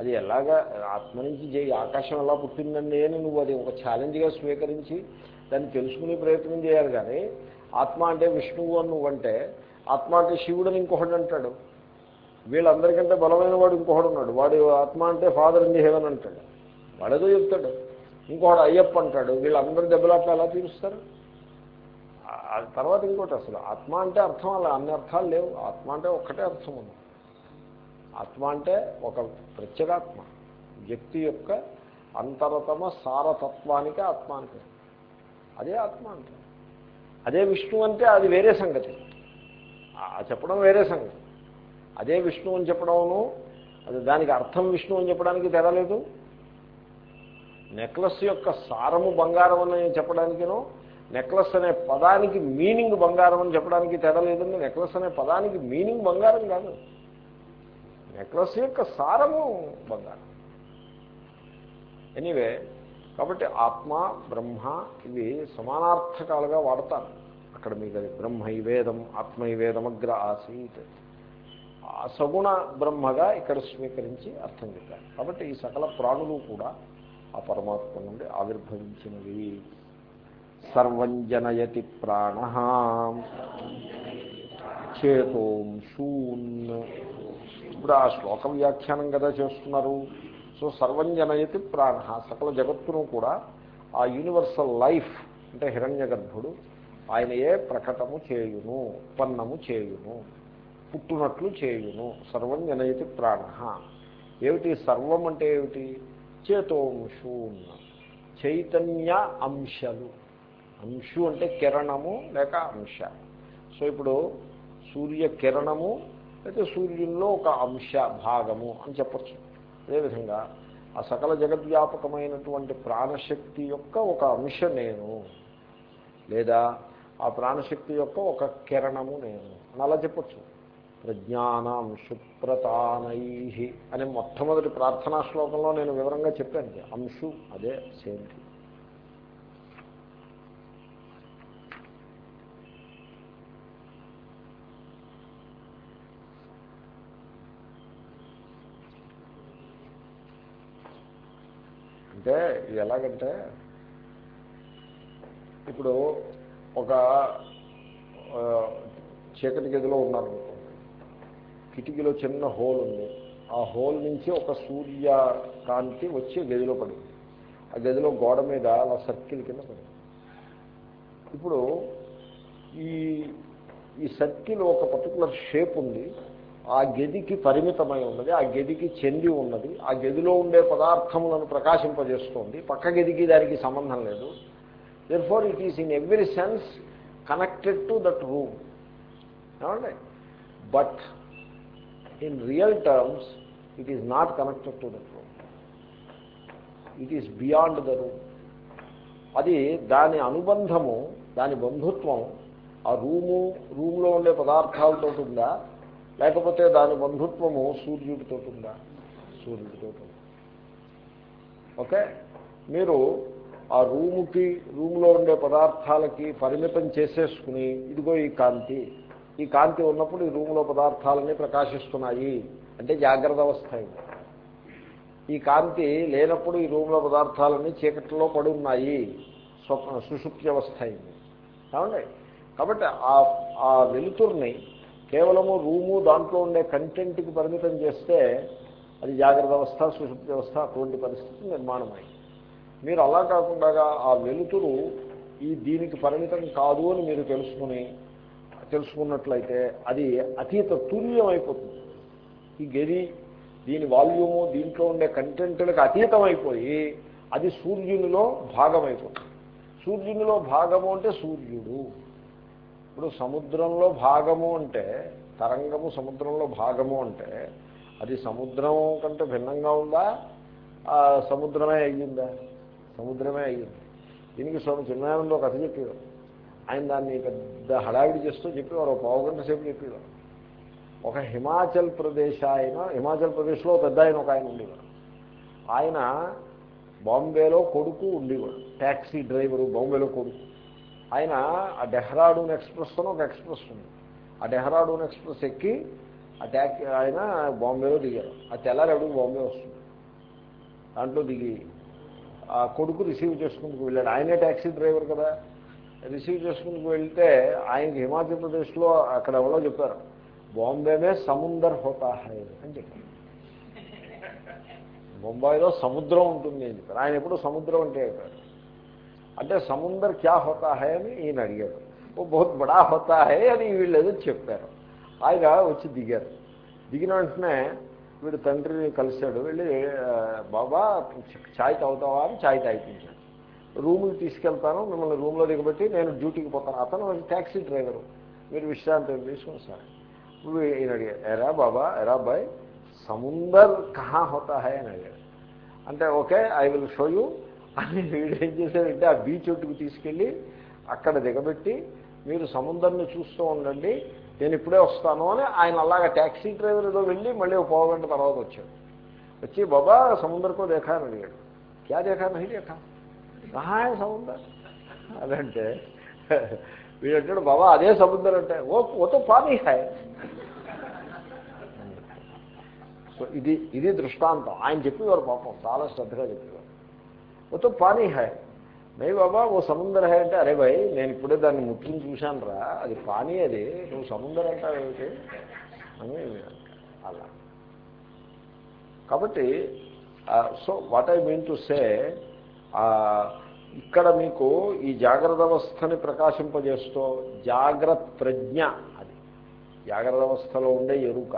అది ఎలాగా ఆత్మ నుంచి చేయి ఆకాశం ఎలా పుట్టిందండి అని నువ్వు అది ఒక ఛాలెంజ్గా స్వీకరించి దాన్ని తెలుసుకునే ప్రయత్నం చేయాలి కానీ ఆత్మ అంటే విష్ణువు అని నువ్వంటే ఆత్మ అంటే శివుడు అని ఇంకొకడు అంటాడు. వీళ్ళందరికంటే బలమైన వాడు ఇంకొకడు ఉన్నాడు. వాడు ఆత్మ అంటే ఫాదర్ ఇన్ ది హెవెన్ అంటాడు. వాడేదో చెప్తాడు. ఇంకొకడు అయ్యప్ప అంటాడు. వీళ్ళందరూ దెబ్బలాట్లు ఎలా తీరుస్తారు? తర్వాత ఇంకోటి అసలు ఆత్మ అంటే అర్థం అలా అన్ని అర్థాలు లేవు. ఆత్మ అంటే ఒక్కటే అర్థం ఉంది. ఆత్మ అంటే ఒక ప్రత్యేగాత్మ. వ్యక్తి యొక్క అంతరతమ సారతత్వానికి ఆత్మ అంటే అదే ఆత్మ అంటే. అదే విష్ణు అంటే అది వేరే సంగతి. చెప్పడం వేరే సంగతి. అదే విష్ణు అని చెప్పడమును అది దానికి అర్థం విష్ణు అని చెప్పడానికి తెరలేదు నెక్లెస్ యొక్క సారము బంగారం అని చెప్పడానికినో నెక్లెస్ అనే పదానికి మీనింగ్ బంగారం అని చెప్పడానికి తెరలేదండి నెక్లెస్ అనే పదానికి మీనింగ్ బంగారం కాదు. నెక్లెస్ యొక్క సారము బంగారం. ఎనీవే కాబట్టి ఆత్మ బ్రహ్మ ఇవి సమానార్థకాలుగా వాడతారు. అక్కడ మీకు అది బ్రహ్మైవేదం ఆత్మైవేదమగ్ర ఆసీత్. సగుణ బ్రహ్మగా ఇక్కడ స్వీకరించి అర్థం చెప్పారు. కాబట్టి ఈ సకల ప్రాణులు కూడా ఆ పరమాత్మ నుండి ఆవిర్భవించినవి. సర్వం జనయతి ప్రాణ. చేతోంశూన్ ఇప్పుడు ఆ శ్లోక వ్యాఖ్యానం కదా చేస్తున్నారు. సో సర్వం జనయతి ప్రాణ. సకల జగత్తును కూడా ఆ యూనివర్సల్ లైఫ్ అంటే హిరణ్య గర్భుడు ఆయనయే ప్రకటము చేయును ఉత్పన్నము చేయును పుట్టునట్లు చేయును. సర్వం జనయతి ప్రాణ. ఏమిటి సర్వం అంటే ఏమిటి? చేతోంశూన్ చైతన్య అంశలు. అంశు అంటే కిరణము లేక అంశ. సో ఇప్పుడు సూర్య కిరణము అయితే సూర్యుల్లో ఒక అంశ భాగము అని చెప్పచ్చు. అదేవిధంగా ఆ సకల జగద్వ్యాపకమైనటువంటి ప్రాణశక్తి యొక్క ఒక అంశ నేను లేదా ఆ ప్రాణశక్తి యొక్క ఒక కిరణము నేను అని అలా చెప్పచ్చు. ప్రజ్ఞానం సుప్రతానై అని మొట్టమొదటి ప్రార్థనా శ్లోకంలో నేను వివరంగా చెప్పాను. అంశు అదే సేమ్. అంటే ఎలాగంటే ఇప్పుడు ఒక చీకటి గదిలో ఉన్నారు కిటికీలో చిన్న హోల్ ఉంది. ఆ హోల్ నుంచి ఒక సూర్య కాంతి వచ్చి గదిలో పడింది. ఆ గదిలో గోడ మీద అలా సర్కిల్ కింద పడింది. ఇప్పుడు ఈ ఈ సర్కిల్ ఒక పర్టికులర్ షేప్ ఉంది. ఆ గదికి పరిమితమై ఉన్నది ఆ గదికి చెంది ఉన్నది ఆ గదిలో ఉండే పదార్థములను ప్రకాశింపజేస్తోంది. పక్క గదికి దానికి సంబంధం లేదు. Therefore it is in every sense connected to that room ఏమండి? But in real terms it is not connected to that room it is beyond the room అది దాని అనుబంధము దాని బంధుత్వం ఆ రూము రూమ్లో ఉండే పదార్థాలతో ఉందా? లేకపోతే దాని బంధుత్వము సూర్యుడితో ఉందా? సూర్యుడితో ఓకే? మీరు ఆ రూముకి రూమ్లో ఉండే పదార్థాలకి పరిమితం చేసేసుకుని ఇదిగో ఈ కాంతి ఈ కాంతి ఉన్నప్పుడు ఈ రూమ్లో పదార్థాలన్నీ ప్రకాశిస్తున్నాయి. అంటే జాగ్రత్త అవస్థ ఈ కాంతి లేనప్పుడు ఈ రూమ్లో పదార్థాలన్నీ చీకట్లో పడి ఉన్నాయి. స్వప్న సుషుప్తి అవస్థ అయింది కాబట్టి ఆ ఆ వెలుతుర్ని కేవలము రూము దాంట్లో ఉండే కంటెంట్కి పరిమితం చేస్తే అది జాగ్రత్త అవస్థ సుశుద్ధి వ్యవస్థ అటువంటి పరిస్థితి నిర్మాణమై. మీరు అలా కాకుండా ఆ వెలుతురు ఈ దీనికి పరిమితం కాదు అని మీరు తెలుసుకుని తెలుసుకున్నట్లయితే అది అతీత తుల్యం అయిపోతుంది ఈ గది దీని వాల్యూము దీంట్లో ఉండే కంటెంట్లకు అతీతం అయిపోయి అది సూర్యునిలో భాగం అయిపోతుంది సూర్యునిలో భాగము అంటే సూర్యుడు. ఇప్పుడు సముద్రంలో భాగము అంటే తరంగము సముద్రంలో భాగము అంటే అది సముద్రం కంటే భిన్నంగా ఉందా? సముద్రమే అయ్యిందా? సముద్రమే అయ్యింది. దీనికి స్వామి చిన్నాయంలో కథ చెప్పేవారు. ఆయన దాన్ని పెద్ద హడావిడి చేస్తూ చెప్పేవారు ఒక పావు గంట సేపు చెప్పేవారు. ఒక హిమాచల్ ప్రదేశ్ ఆయన హిమాచల్ ప్రదేశ్లో పెద్ద ఆయన ఒక ఆయన ఉండేవారు. ఆయన బాంబేలో కొడుకు ఉండేవాడు ట్యాక్సీ డ్రైవరు బాంబేలో కొడుకు. ఆయన ఆ డెహ్రాడూన్ ఎక్స్ప్రెస్ అని ఒక ఎక్స్ప్రెస్ ఉంది. ఆ డెహ్రాడూన్ ఎక్స్ప్రెస్ ఎక్కి ఆ ట్యాక్సీ ఆయన బాంబేలో దిగారు. ఆ తెల్లారి అడుగు బాంబే వస్తుంది. దాంట్లో దిగి ఆ కొడుకు రిసీవ్ చేసుకుంటూ వెళ్ళాడు. ఆయనే ట్యాక్సీ డ్రైవర్ కదా. రిసీవ్ చేసుకుంటూ వెళ్తే ఆయనకి హిమాచల్ ప్రదేశ్లో అక్కడ ఎవరో చెప్పారు బాంబేమే సముందర్ హోతా హై అని చెప్పారు. బొంబాయిలో సముద్రం ఉంటుంది అని చెప్పారు. ఆయన ఎప్పుడు సముద్రం అంటే చెప్పారు అంటే సముందర్ క్యా హోతా హై అని ఈయన అడిగాడు. ఓ బహుత్ బడా హోతా హై అని వీళ్ళు ఏదో చెప్పారు. ఆయన వచ్చి దిగారు. దిగిన వెంటనే వీడు తండ్రిని కలిశాడు. వెళ్ళి బాబా ఛాయ్ తాగుతావా? అని ఛాయ్ తాగిపించాడు. రూమ్కి తీసుకెళ్తాను మిమ్మల్ని రూమ్లో దిగబెట్టి నేను డ్యూటీకి పోతాను. అతను ట్యాక్సీ డ్రైవరు. మీరు విశ్రాంతి తీసుకుని సార్. ఈయన అడిగాడు ఎరా బాబా ఎరా బాయ్ సముందర్ కహా హోతా హై? అని అడిగాడు. అంటే okay I will show you అని వీడు ఏం చేశాడంటే ఆ బీచ్ ఒట్టుకు తీసుకెళ్ళి అక్కడ దిగబెట్టి మీరు సముద్రాన్ని చూస్తూ ఉండండి నేను ఇప్పుడే వస్తాను అని ఆయన అలాగా ట్యాక్సీ డ్రైవర్ ఏదో వెళ్ళి మళ్ళీ ఒక పావు గంట తర్వాత వచ్చాడు. వచ్చి బాబా సముద్రకో దేఖా అడిగాడు. క్యా దేఖా? నహి దేఖా. సహాయ సముద్రం. అదంటే వీడంటాడు బాబా అదే సముద్రం అంటే ఓ ఓతో పానీ హాయ్ సో ఇది ఇది దృష్టాంతం. ఆయన చెప్పేవారు పాపం చాలా శ్రద్ధగా చెప్పేవారు. ఓతో పానీ హాయ్ నై బాబా ఓ సముందర్ హాయ్ అంటే అరే భయ్ నేను ఇప్పుడే దాన్ని ముట్టుకుని చూశాను రా. అది పానీ అది. నువ్వు సముద్రం అంటావేమిటి అని అలా. కాబట్టి so what I mean to say ఇక్కడ మీకు ఈ జాగ్రత్త అవస్థని ప్రకాశింపజేస్తూ జాగ్రత్త ప్రజ్ఞ అది. జాగ్రత్త అవస్థలో ఉండే ఎరుక.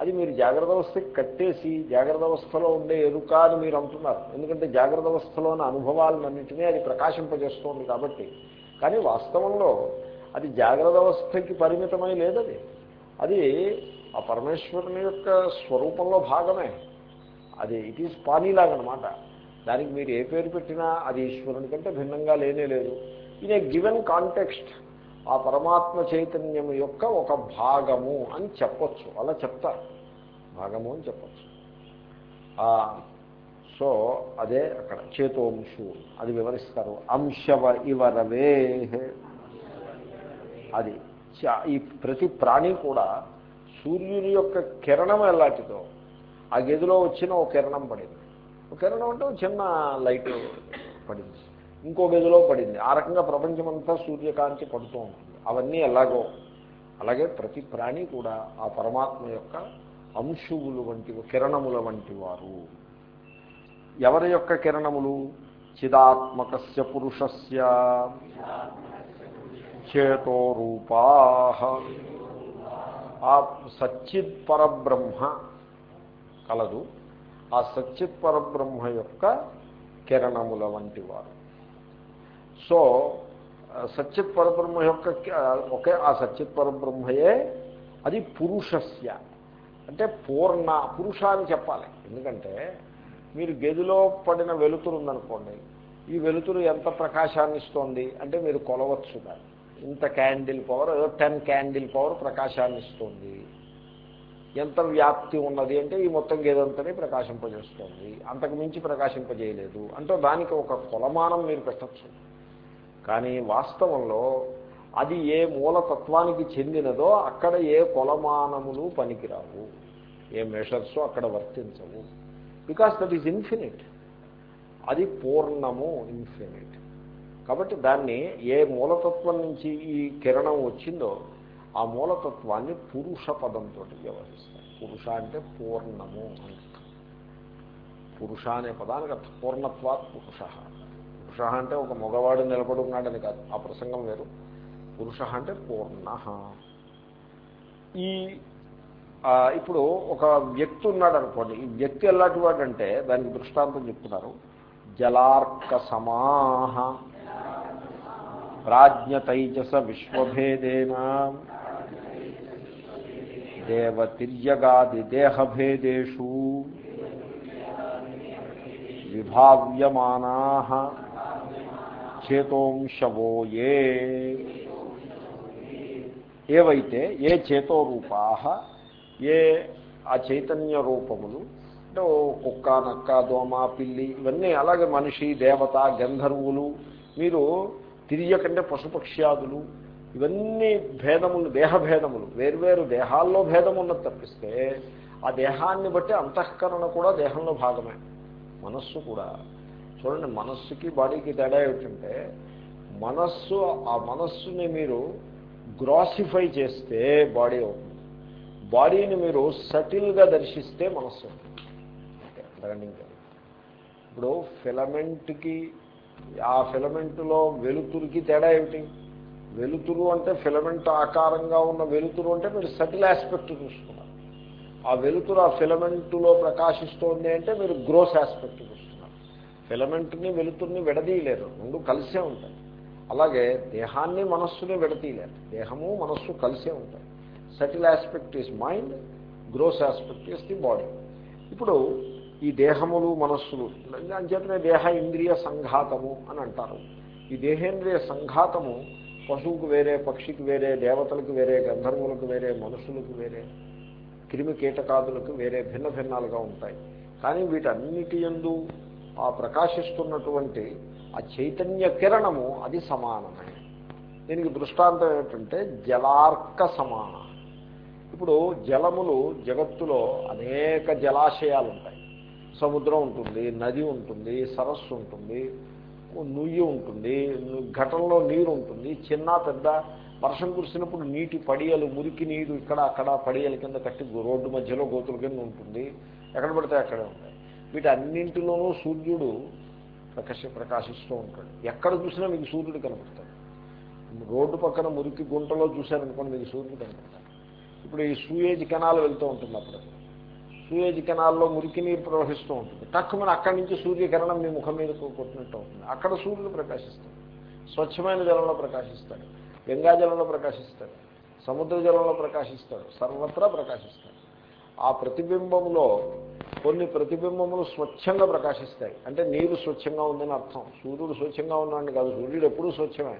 అది మీరు జాగ్రత్త అవస్థకి కట్టేసి జాగ్రత్త అవస్థలో ఉండే ఎరుక అని మీరు అంటున్నారు. ఎందుకంటే జాగ్రత్త అవస్థలోని అనుభవాలన్నింటినీ అది ప్రకాశింపజేస్తోంది కాబట్టి. కానీ వాస్తవంలో అది జాగ్రత్త అవస్థకి పరిమితమై లేదది. అది ఆ పరమేశ్వరుని యొక్క స్వరూపంలో భాగమే. అది ఇట్ ఈజ్ పానీలాగనమాట దానికి మీరు ఏ పేరు పెట్టినా అది ఈశ్వరుని కంటే భిన్నంగా లేనే లేదు. ఇన్ ఏ గివెన్ కాంటెక్స్ట్ ఆ పరమాత్మ చైతన్యం యొక్క ఒక భాగము అని చెప్పొచ్చు. అలా చెప్తారు. భాగము అని చెప్పచ్చు. సో అదే అక్కడ. చేతోంశు అది వివరిస్తారు. అంశవ ఇవరవే. అది. ఈ ప్రతి ప్రాణి కూడా సూర్యుని యొక్క కిరణం ఎలాంటిదో ఆ గదిలో వచ్చిన ఒక కిరణం పడింది. ఒక కిరణం అంటే చిన్న లైట్ పడింది. ఇంకో గదిలో పడింది. ఆ రకంగా ప్రపంచమంతా సూర్యకాంతి పడుతూ ఉంటుంది. అవన్నీ ఎలాగో. అలాగే ప్రతి ప్రాణి కూడా ఆ పరమాత్మ యొక్క అంశువులు వంటి కిరణముల వంటి వారు. ఎవరి యొక్క కిరణములు? చిదాత్మకస్య పురుషస్య. చేతో రూపా ఆ సచ్చిత్ పరబ్రహ్మ కలదు. ఆ సచ్చిత్ పరబ్రహ్మ యొక్క కిరణముల వంటి వారు. సో సత్యత్ పరబ్రహ్మ యొక్క ఒకే ఆ సచ్చిత్ పరబ్రహ్మయే అది పురుషస్య. అంటే పూర్ణ పురుష అని చెప్పాలి. ఎందుకంటే మీరు గదిలో పడిన వెలుతురు ఉందనుకోండి ఈ వెలుతురు ఎంత ప్రకాశాన్ని ఇస్తోంది? అంటే మీరు కొలవచ్చు దాన్ని. ఇంత candle power ten candle power ప్రకాశాన్ని ఇస్తుంది. ఎంత వ్యాప్తి ఉన్నది అంటే ఈ మొత్తం గేదంతనే ప్రకాశింపజేస్తుంది. అంతకు మించి ప్రకాశింపజేయలేదు. అంటే దానికి ఒక కొలమానం మీరు పెట్టచ్చు. కానీ వాస్తవంలో అది ఏ మూలతత్వానికి చెందినదో అక్కడ ఏ కొలమానములు పనికిరావు. ఏ మెషర్స్ అక్కడ వర్తించవు. బికాస్ దట్ ఈజ్ ఇన్ఫినిట్ అది పూర్ణము ఇన్ఫినిట్ కాబట్టి దాన్ని ఏ మూలతత్వం నుంచి ఈ కిరణం వచ్చిందో ఆ మూలతత్వాన్ని పురుష పదంతో వ్యవహరిస్తారు. పురుష అంటే పూర్ణము అంటారు. పురుష అనే పదానికి అర్థం పూర్ణత్వాత్ పురుష. పురుష అంటే ఒక మగవాడు నిలబడి ఉన్నాడని కాదు. ఆ ప్రసంగం వేరు. పురుష అంటే పూర్ణ. ఈ ఇప్పుడు ఒక వ్యక్తి ఉన్నాడు అనుకోండి ఈ వ్యక్తి ఎలాంటి వాడంటే దానికి దృష్టాంతం చెప్తున్నారు. జలార్క సమాహ ప్రాజ్ఞతైజస విశ్వభేదేన. దేవతిర్యగాది దేహభేదేషు. విభావ్యమానా. చేతోంశవో ఏ. ఏవైతే ఏ చేతో రూపా ఏ ఆ చైతన్య రూపములు అంటే కుక్క నక్క దోమ పిల్లి ఇవన్నీ అలాగే మనిషి దేవత గంధర్వులు మీరు తిరియకంటే పశుపక్ష్యాదులు ఇవన్నీ భేదములు దేహభేదములు వేర్వేరు దేహాల్లో భేదం ఉన్నది తప్పిస్తే ఆ దేహాన్ని బట్టి అంతఃకరణ కూడా దేహంలో భాగమే మనస్సు కూడా. చూడండి మనస్సుకి బాడీకి తేడా ఏమిటంటే మనస్సు ఆ మనస్సుని మీరు గ్రాసిఫై చేస్తే బాడీ అవుతుంది. బాడీని మీరు సటిల్గా దర్శిస్తే మనస్సు అవుతుంది. ఇప్పుడు ఫిలమెంట్కి ఆ ఫిలమెంట్లో వెలుతురుకి తేడా ఏమిటి? వెలుతురు అంటే ఫిలమెంట్ ఆకారంగా ఉన్న వెలుతురు అంటే మీరు సటిల్ ఆస్పెక్ట్ చూసుకున్నారు. ఆ వెలుతురు ఆ ఫిలమెంటులో ప్రకాశిస్తోంది అంటే మీరు గ్రోస్ ఆస్పెక్ట్ చూస్తున్నారు ఫిలమెంట్ని వెలుతుర్ని విడదీయలేరు. రెండు కలిసే ఉంటాయి. అలాగే దేహాన్ని మనస్సుని విడతీయలేరు దేహము మనస్సు కలిసే ఉంటాయి. Subtle aspect is mind gross aspect is the body ఇప్పుడు ఈ దేహములు మనస్సులు అంచేతనే దేహ ఇంద్రియ సంఘాతము అని అంటారు. ఈ దేహేంద్రియ సంఘాతము పశువుకు వేరే పక్షికి వేరే దేవతలకు వేరే గంధర్వులకు వేరే మనుషులకు వేరే క్రిమి కీటకాదులకు వేరే భిన్న భిన్నాలుగా ఉంటాయి. కానీ వీటన్నిటి ఎందు ఆ ప్రకాశిస్తున్నటువంటి ఆ చైతన్య కిరణము అది సమానమే. దీనికి దృష్టాంతం ఏమిటంటే జలార్క సమాన. ఇప్పుడు జలములు జగత్తులో అనేక జలాశయాలు ఉంటాయి సముద్రం ఉంటుంది నది ఉంటుంది సరస్సు ఉంటుంది నుయ్యి ఉంటుంది ఘటంలో నీరు ఉంటుంది చిన్న పెద్ద వర్షం కురిసినప్పుడు నీటి పడియలు మురికి నీరు ఇక్కడ అక్కడ పడియల కింద కట్టి రోడ్డు మధ్యలో గోతుల కింద ఉంటుంది. ఎక్కడ పడితే అక్కడే ఉంటాయి. వీటన్నింటిలోనూ సూర్యుడు ప్రకాశ ప్రకాశిస్తూ ఉంటాడు. ఎక్కడ చూసినా మీకు సూర్యుడు కనపడతాడు. రోడ్డు పక్కన మురికి గుంటలో చూశారనుకోండి మీకు సూర్యుడు కనపడతాడు. ఇప్పుడు ఈ సూయేజ్ కెనాల్ వెళ్తూ ఉంటుంది అప్పుడు. సూయేజ్ కెనాల్లో మురికి నీరు ప్రవహిస్తూ ఉంటుంది. తక్కువ అక్కడి నుంచి సూర్యకిరణం మీ ముఖం మీద కొట్టినట్టు అవుతుంది. అక్కడ సూర్యుడు ప్రకాశిస్తాడు. స్వచ్ఛమైన జలంలో ప్రకాశిస్తాడు. గంగా జలంలో ప్రకాశిస్తాడు. సముద్ర జలంలో ప్రకాశిస్తాడు. సర్వత్రా ప్రకాశిస్తాడు. ఆ ప్రతిబింబంలో కొన్ని ప్రతిబింబములు స్వచ్ఛంగా ప్రకాశిస్తాయి. అంటే నీరు స్వచ్ఛంగా ఉందని అర్థం. సూర్యుడు స్వచ్ఛంగా ఉన్నాడు కాదు. సూర్యుడు ఎప్పుడూ స్వచ్ఛమే.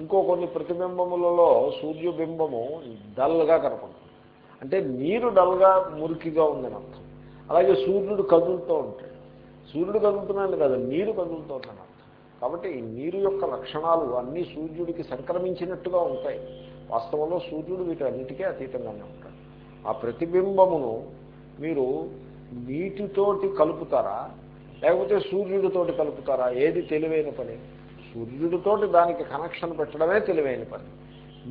ఇంకో కొన్ని ప్రతిబింబములలో సూర్యబింబము డల్గా కనపడుతుంది. అంటే నీరు డల్గా మురికిగా ఉందని అర్థం. అలాగే సూర్యుడు కదులుతూ ఉంటాడు. సూర్యుడు కదులుతున్నాడు కదా నీరు కదులుతూ ఉందని అర్థం. కాబట్టి ఈ నీరు యొక్క లక్షణాలు అన్నీ సూర్యుడికి సంక్రమించినట్టుగా ఉంటాయి. వాస్తవంలో సూర్యుడు వీటన్నిటికీ అతీతంగానే ఉంటాడు. ఆ ప్రతిబింబమును మీరు నీటితోటి కలుపుతారా? లేకపోతే సూర్యుడితోటి కలుపుతారా? ఏది తెలివైన పని? సూర్యుడితోటి దానికి కనెక్షన్ పెట్టడమే తెలివైన పని.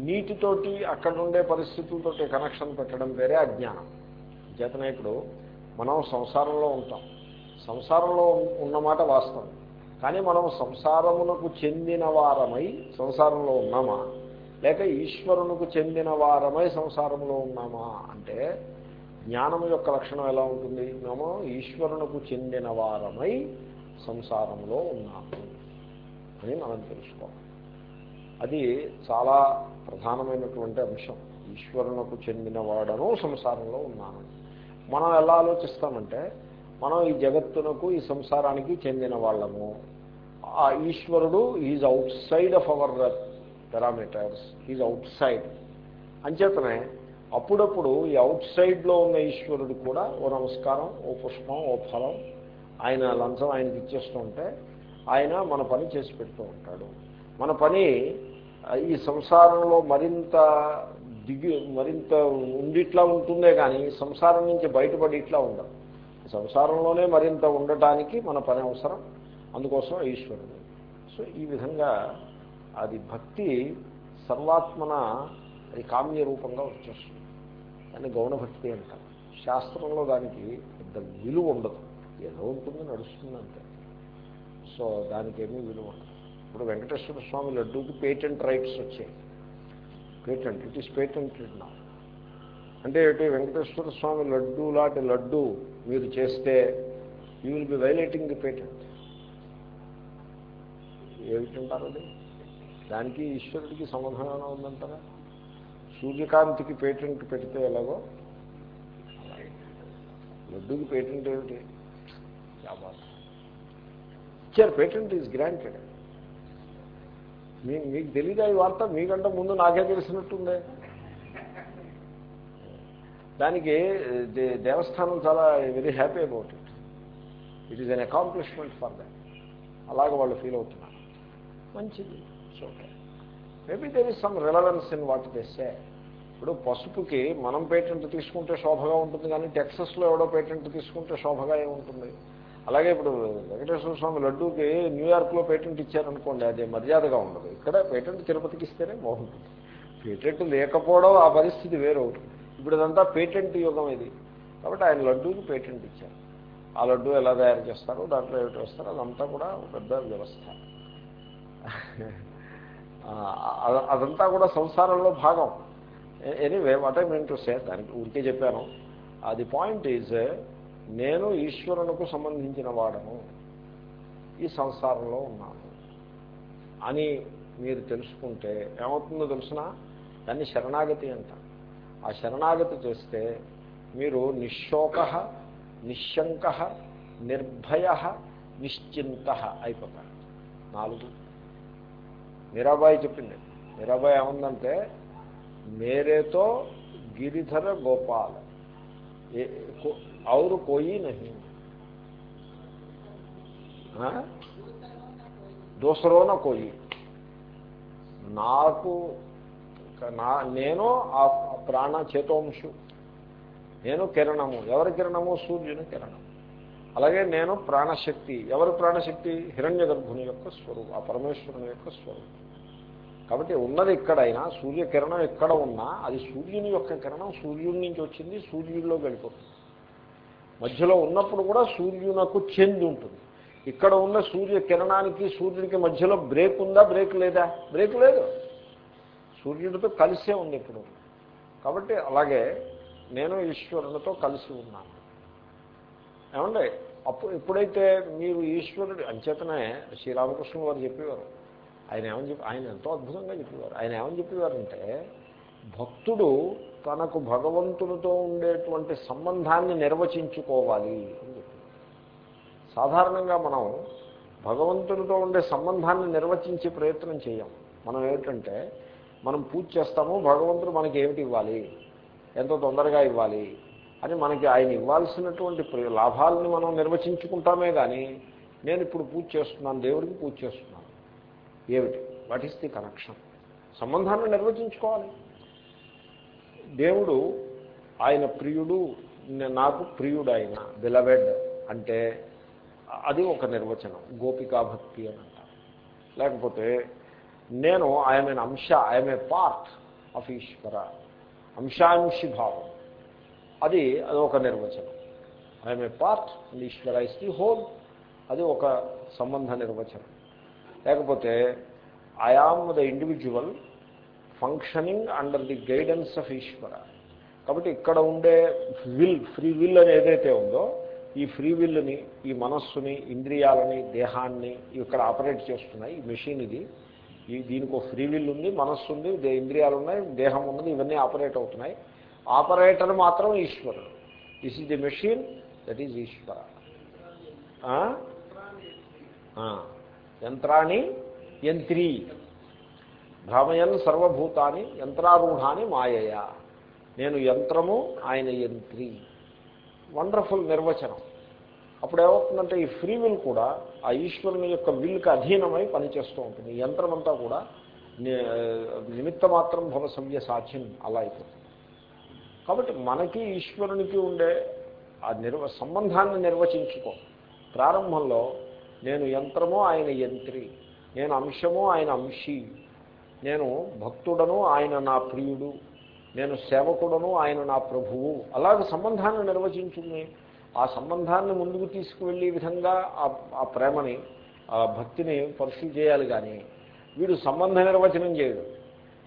నీటితోటి అక్కడ ఉండే పరిస్థితులతోటి కనెక్షన్ పెట్టడం వేరే అజ్ఞానం. చేతన ఇప్పుడు మనం సంసారంలో ఉంటాం. సంసారంలో ఉన్నమాట వాస్తవం. కానీ మనం సంసారమునకు చెందిన వారమై సంసారంలో ఉన్నామా? లేక ఈశ్వరునికి చెందిన వారమై సంసారంలో ఉన్నామా? అంటే జ్ఞానం యొక్క లక్షణం ఎలా ఉంటుంది? మేము ఈశ్వరునకు చెందిన వారమై సంసారంలో ఉన్నాము అని మనం తెలుసుకోవాలి. అది చాలా ప్రధానమైనటువంటి అంశం. ఈశ్వరునకు చెందిన వాడను సంసారంలో ఉన్నాను. మనం ఎలా ఆలోచిస్తామంటే మనం ఈ జగత్తునకు ఈ సంసారానికి చెందిన వాళ్ళము. ఆ ఈశ్వరుడు is outside of our parameters is outside అంచేతనే అప్పుడప్పుడు ఈ అవుట్ సైడ్లో ఉన్న ఈశ్వరుడు కూడా ఓ నమస్కారం ఓ పుష్పం ఓ ఫలం ఆయన లంచం ఆయనకి ఇచ్చేస్తూ ఉంటే ఆయన మన పని చేసి పెడుతూ ఉంటాడు. మన పని ఈ సంసారంలో మరింత దిగి మరింత ఉండిట్లా ఉంటుందే కానీ సంసారం నుంచి బయటపడి ఇట్లా ఉండదు సంసారంలోనే మరింత ఉండటానికి మన పని అవసరం. అందుకోసం ఈశ్వరుడు. సో ఈ విధంగా అది భక్తి సర్వాత్మన అది కామ్య రూపంగా వచ్చేస్తుంది. దాన్ని గౌణభక్తి అంటారు. శాస్త్రంలో దానికి పెద్ద విలువ ఉండదు. ఏదో ఉంటుంది నడుస్తుంది అంతే. సో దానికి ఏమీ విలువ ఉండదు. ఇప్పుడు వెంకటేశ్వర స్వామి లడ్డూకి పేటెంట్ రైట్స్ వచ్చాయి. పేటెంట్ ఇట్ ఈస్ పేటెంటెడ్ నా. అంటే ఏంటి వెంకటేశ్వర స్వామి లడ్డూ లాంటి లడ్డు మీరు చేస్తే you will be violating the patent ఏమిటంటారు అది? దానికి ఈశ్వరుడికి సమాధానం ఉందంటారా? సూర్యకాంతికి పేటెంట్ పెడితే ఎలాగో? లడ్డూకి పేటెంట్ ఏమిటి? ఇచ్చారు పేటెంట్ ఈజ్ గ్రాంటెడ్. మీ మీకు తెలీదా ఈ వార్త? మీకంటే ముందు నాకే తెలిసినట్టుందే. దానికి దేవస్థానం చాలా very happy about it it is an accomplishment for that అలాగే వాళ్ళు ఫీల్ అవుతున్నారు. మంచిది. Okay maybe there is some relevance in what తెస్తే ఇప్పుడు పసుపుకి మనం పేటెంట్ తీసుకుంటే శోభగా ఉంటుంది కానీ టెక్సస్లో ఎవడో పేటెంట్ తీసుకుంటే శోభగా ఏముంటుంది? అలాగే ఇప్పుడు వెంకటేశ్వర స్వామి లడ్డూకి న్యూయార్క్లో పేటెంట్ ఇచ్చారనుకోండి అది మర్యాదగా ఉండదు. ఇక్కడ పేటెంట్ తిరుపతికి ఇస్తేనే బాగుంటుంది. పేటెంట్ లేకపోవడం ఆ పరిస్థితి వేరు ఇప్పుడు ఇదంతా పేటెంట్ యుగం ఇది. కాబట్టి ఆయన లడ్డూకి పేటెంట్ ఇచ్చారు. ఆ లడ్డు ఎలా తయారు చేస్తారో దాంట్లో ఏమిటి వస్తారు అదంతా కూడా పెద్ద వ్యవస్థ. అదంతా కూడా సంసారంలో భాగం. Anyway what I mean to say దానికి ఊరికే చెప్పాను. అది పాయింట్ ఈజ్ నేను ఈశ్వరునికి సంబంధించిన వాడను. ఈ సంసారంలో ఉన్నాను. అని మీరు తెలుసుకుంటే ఏమవుతుందో తెలిసిన? దాన్ని శరణాగతి అంట. ఆ శరణాగతి చేస్తే మీరు నిశోక నిశంక నిర్భయ నిశ్చింత అయిపోతారు. నాలుగు. మీరాబాయి చెప్పింది. మీరాబాయి ఏముందంటే మేరేతో గిరిధర గోపాల్. ఔరు కోయి నహి. దోసరోన కోయి. నాకు నా నేను ఆ ప్రాణ చేతోంశు నేను కిరణము. ఎవరి కిరణము? సూర్యుని కిరణం. అలాగే నేను ప్రాణశక్తి. ఎవరి ప్రాణశక్తి? హిరణ్య గర్భుని యొక్క స్వరూపం ఆ పరమేశ్వరుని యొక్క స్వరూపం. కాబట్టి ఉన్నది ఎక్కడైనా సూర్యకిరణం ఎక్కడ ఉన్నా అది సూర్యుని యొక్క కిరణం సూర్యుడి నుంచి వచ్చింది సూర్యుడిలో వెళ్ళిపోతుంది. మధ్యలో ఉన్నప్పుడు కూడా సూర్యునకు చెంది ఉంటుంది. ఇక్కడ ఉన్న సూర్యకిరణానికి సూర్యుడికి మధ్యలో బ్రేక్ ఉందా బ్రేక్ లేదా? బ్రేక్ లేదు. సూర్యుడితో కలిసే ఉంది ఇప్పుడు. కాబట్టి అలాగే నేను ఈశ్వరునితో కలిసి ఉన్నాను. ఏమండి? అప్పుడు ఎప్పుడైతే మీరు ఈశ్వరుడు అంచేతనే శ్రీరామకృష్ణ వారు చెప్పేవారు ఆయన ఏమని చెప్పి ఆయన ఎంతో అద్భుతంగా చెప్పేవారు. ఆయన ఏమని చెప్పేవారంటే భక్తుడు తనకు భగవంతునితో ఉండేటువంటి సంబంధాన్ని నిర్వచించుకోవాలి అని చెప్పి సాధారణంగా మనం భగవంతునితో ఉండే సంబంధాన్ని నిర్వచించే ప్రయత్నం చేయం. మనం ఏమిటంటే మనం పూజ చేస్తాము భగవంతుడు మనకి ఏమిటి ఇవ్వాలి? ఎంతో తొందరగా ఇవ్వాలి అని మనకి ఆయన ఇవ్వాల్సినటువంటి లాభాలని మనం నిర్వచించుకుంటామే కానీ నేను ఇప్పుడు పూజ చేస్తున్నాను దేవుడికి పూజ చేస్తున్నాను. ఏమిటి? వాట్ ఈస్ ది కనెక్షన్ సంబంధాన్ని నిర్వచించుకోవాలి. దేవుడు ఆయన ప్రియుడు నాకు ప్రియుడు ఆయన బిలవెడ్ అంటే అది ఒక నిర్వచనం. గోపికా భక్తి అని అంటారు. లేకపోతే నేను ఐఎమ్ ఎన్ అంశ I'm a part of Ishwara అంశాంశి భావం. అది అది ఒక నిర్వచనం. I'm a part and Ishwara is the whole అది ఒక సంబంధ నిర్వచనం. లేకపోతే I am the individual functioning under the guidance of Ishwara కాబట్టి ఇక్కడ ఉండే విల్ ఫ్రీ విల్ అని ఏదైతే ఉందో ఈ ఫ్రీ విల్ని ఈ మనస్సుని ఇంద్రియాలని దేహాన్ని ఇక్కడ ఆపరేట్ చేస్తున్నాయి. ఈ మెషిన్ ఇది. ఈ దీనికి ఒక ఫ్రీ విల్ ఉంది మనస్సు ఉంది ఇంద్రియాలు ఉన్నాయి దేహం ఉన్నది ఇవన్నీ ఆపరేట్ అవుతున్నాయి. ఆపరేటర్ మాత్రం ఈశ్వరుడు this is the machine that is Ishwara యంత్రాన్ని యంత్రీ. భ్రమయన్ సర్వభూతాన్ని యంత్రారూఢాన్ని మాయయ. నేను యంత్రము ఆయన యంత్రి. వండర్ఫుల్ నిర్వచనం. అప్పుడు ఏమవుతుందంటే ఈ ఫ్రీ విల్ కూడా ఆ ఈశ్వరుని యొక్క విల్కి అధీనమై పనిచేస్తూ ఉంటుంది. ఈ యంత్రం అంతా కూడా నిమిత్త మాత్రం భవ సవ్య సాధ్యం అలా అయిపోతుంది. కాబట్టి మనకి ఈశ్వరునికి ఉండే ఆ నిర్వ సంబంధాన్ని నిర్వచించుకో. ప్రారంభంలో నేను యంత్రము ఆయన యంత్రి నేను అంశము ఆయన అంశీ నేను భక్తుడను ఆయన నా ప్రియుడు నేను సేవకుడను ఆయన నా ప్రభువు. అలాగ సంబంధాన్ని నిర్వచించుకుని ఆ సంబంధాన్ని ముందుకు తీసుకువెళ్ళే విధంగా ఆ ప్రేమని ఆ భక్తిని పర్సూ చేయాలి కానీ వీడు సంబంధ నిర్వచనం చేయడు.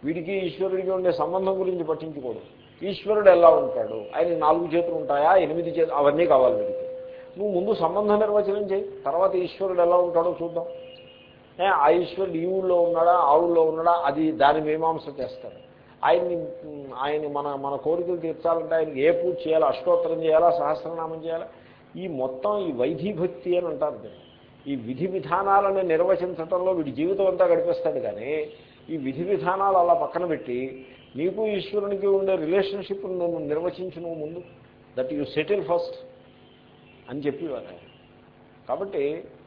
వీడికి ఈశ్వరుడికి ఉండే సంబంధం గురించి పట్టించుకోడు. ఈశ్వరుడు ఎలా ఉంటాడు? ఆయన నాలుగు చేతులు ఉంటాయా? ఎనిమిది చేతులు అవన్నీ కావాలి వీడికి. నువ్వు ముందు సంబంధ నిర్వచనం చేయి. తర్వాత ఈశ్వరుడు ఎలా ఉంటాడో చూద్దాం. ఆ ఈశ్వరుడు ఈ ఊళ్ళో ఉన్నాడా ఆ ఊళ్ళో ఉన్నాడా అది దాని మీమాంస చేస్తాడు. ఆయన్ని ఆయన మన మన కోరికలు తీర్చాలంటే ఆయనకి ఏ పూజ చేయాలా అష్టోత్తరం చేయాలా సహస్రనామం చేయాలా? ఈ మొత్తం ఈ వైధిభక్తి అని అంటారు ఈ విధి విధానాలను నిర్వచించడంలో వీడి జీవితం అంతా గడిపిస్తాడు కానీ ఈ విధి విధానాలు అలా పక్కన పెట్టి నీకు ఈశ్వరునికి ఉండే రిలేషన్షిప్ నువ్వు నిర్వచించు నువ్వు ముందు. That you settle first. అని చెప్పేవారు కాబట్టి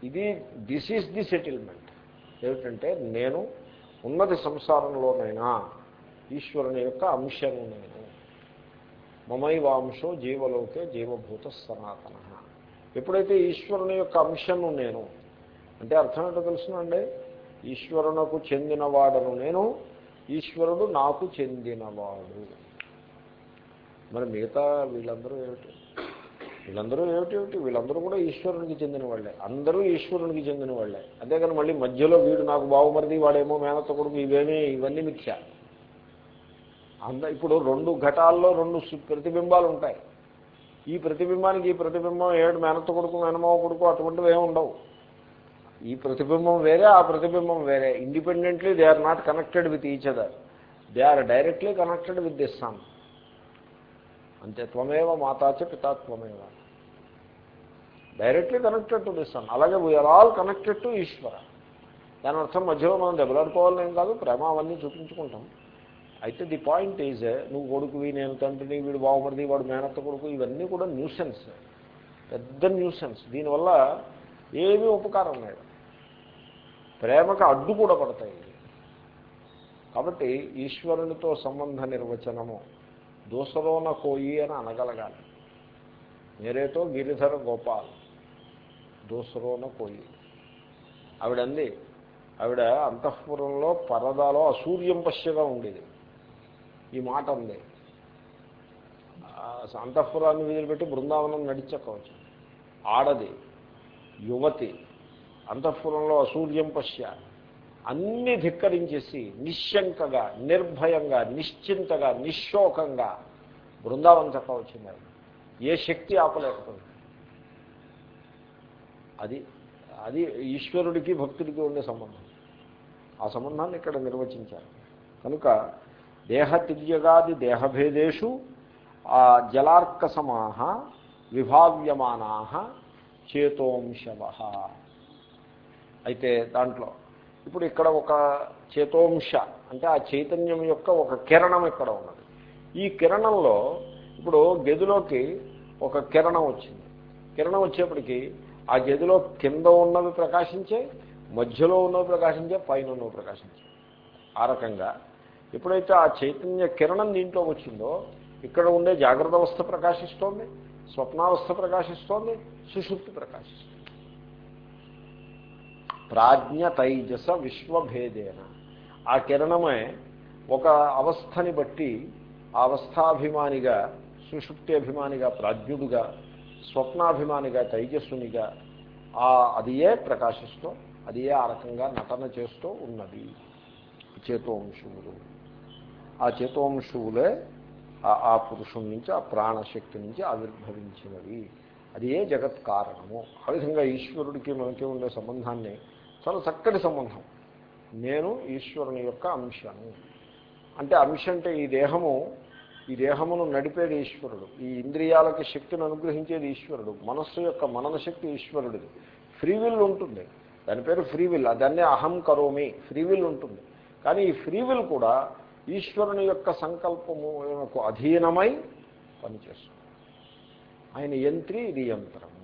ఇది దిస్ ఈజ్ ది సెటిల్మెంట్ ఏమిటంటే నేను ఉన్నది సంసారంలోనైనా ఈశ్వరుని యొక్క అంశము నేను మమైవాంశో జీవలోకే జీవభూత సనాతన. ఎప్పుడైతే ఈశ్వరుని యొక్క అంశను నేను అంటే అర్థం ఏంటో తెలుసునండి? ఈశ్వరునకు చెందినవాడను నేను ఈశ్వరుడు నాకు చెందినవాడు. మరి మిగతా వీళ్ళందరూ ఏమిటి? వీళ్ళందరూ ఏమిటి ఏమిటి? వీళ్ళందరూ కూడా ఈశ్వరునికి చెందిన వాళ్ళే. అందరూ ఈశ్వరునికి చెందిన వాళ్ళే. అంతేగాని మళ్ళీ మధ్యలో వీడు నాకు బాగుమరిది వాడేమో మేనత్త కొడుకు ఇవేమీ ఇవన్నీ మిథ్య. అంద ఇప్పుడు రెండు ఘటాల్లో రెండు ప్రతిబింబాలు ఉంటాయి. ఈ ప్రతిబింబానికి ఈ ప్రతిబింబం ఏడు మేనత్త కొడుకు మేనమావ కొడుకు అటువంటివి ఏమి ఉండవు. ఈ ప్రతిబింబం వేరే ఆ ప్రతిబింబం వేరే. Independently they are not connected with each other they are directly connected with this sun అంతే త్వమేవ మాతాచ పితాత్వమేవ directly connected to this sun. అలాగే we are all connected to Ishwara. దాని అర్థం మధ్యలో మనం దెబ్బలాడుకోవాలని ఏం కాదు ప్రేమ అవన్నీ చూపించుకుంటాం. అయితే ది పాయింట్ ఈజ్ నువ్వు కొడుకువి నేను తండ్రిని వీడు బాగుపడిది వాడు మేనత్త కొడుకు ఇవన్నీ కూడా న్యూసెన్స్ పెద్ద న్యూసెన్స్ దీనివల్ల ఏమీ ఉపకారం లేదు. ప్రేమకు అడ్డు కూడా పడతాయి. కాబట్టి ఈశ్వరునితో సంబంధ నిర్వచనము దోసలోన కోయి అని అనగలగాలి. నేరేతో గిరిధర గోపాల్. దూసరోన కోయి ఆవిడంది ఆవిడ అంతఃపురంలో పరదాలో అసూర్యం పశ్యగా ఉండేది. ఈ మాట ఉంది అంతఃపురాన్ని వదిలిపెట్టి బృందావనం నడిచక్కవచ్చు ఆడది యువతి అంతఃపురంలో అసూర్యం పశ్య అన్నీ ధిక్కరించేసి నిశ్శంకగా నిర్భయంగా నిశ్చింతగా నిశ్శోకంగా బృందావనం చక్క వచ్చింది ఏ శక్తి ఆపలేకపోయింది. అది అది ఈశ్వరుడికి భక్తుడికి ఉండే సంబంధం. ఆ సంబంధాన్ని ఇక్కడ నిర్వచించారు. కనుక దేహతిర్యగాది దేహభేదేషు ఆ జలార్క సమాహ విభావ్యమానా చేతోంశవ. అయితే దాంట్లో ఇప్పుడు ఇక్కడ ఒక చేతోంశ అంటే ఆ చైతన్యం యొక్క ఒక కిరణం ఇక్కడ ఉన్నది. ఈ కిరణంలో ఇప్పుడు గదిలోకి ఒక కిరణం వచ్చింది. కిరణం వచ్చేప్పటికి ఆ గదిలో కింద ఉన్నవి ప్రకాశించే మధ్యలో ఉన్నవి ప్రకాశించే పైన ఉన్నవి ప్రకాశించే. ఆ రకంగా ఎప్పుడైతే ఆ చైతన్య కిరణం దీంట్లో వచ్చిందో ఇక్కడ ఉండే జాగ్రత్త అవస్థ ప్రకాశిస్తోంది స్వప్నావస్థ ప్రకాశిస్తోంది సుషుప్తి ప్రకాశిస్తుంది. ప్రాజ్ఞ తైజస విశ్వభేదేన. ఆ కిరణమే ఒక అవస్థని బట్టి ఆ అవస్థాభిమానిగా సుషుప్తి అభిమానిగా ప్రాజ్ఞుడుగా స్వప్నాభిమానిగా తైజస్సునిగా ఆ ఏ ప్రకాశిస్తూ ఏ ఆ రకంగా నటన చేస్తూ ఉన్నది. చేతోంశువులు. ఆ చేతోంశువులే ఆ పురుషుడి నుంచి ఆ ప్రాణశక్తి నుంచి ఆవిర్భవించినవి. అది ఏ జగత్ కారణము. ఆ విధంగా ఈశ్వరుడికి మనకి ఉండే సంబంధాన్ని చాలా చక్కటి సంబంధం. నేను ఈశ్వరుని యొక్క అంశను అంటే అంశ అంటే ఈ దేహము ఈ దేహమును నడిపేది ఈశ్వరుడు. ఈ ఇంద్రియాలకి శక్తిని అనుగ్రహించేది ఈశ్వరుడు. మనస్సు యొక్క మనన శక్తి ఈశ్వరుడిది. ఫ్రీవిల్ ఉంటుంది. దాని పేరు ఫ్రీవిల్ దాన్నే అహం కరోమి. ఫ్రీవిల్ ఉంటుంది. కానీ ఈ ఫ్రీవిల్ కూడా ఈశ్వరుని యొక్క సంకల్పములకు అధీనమై పనిచేస్తుంది. ఆయన యంత్రి ఇది యంత్రము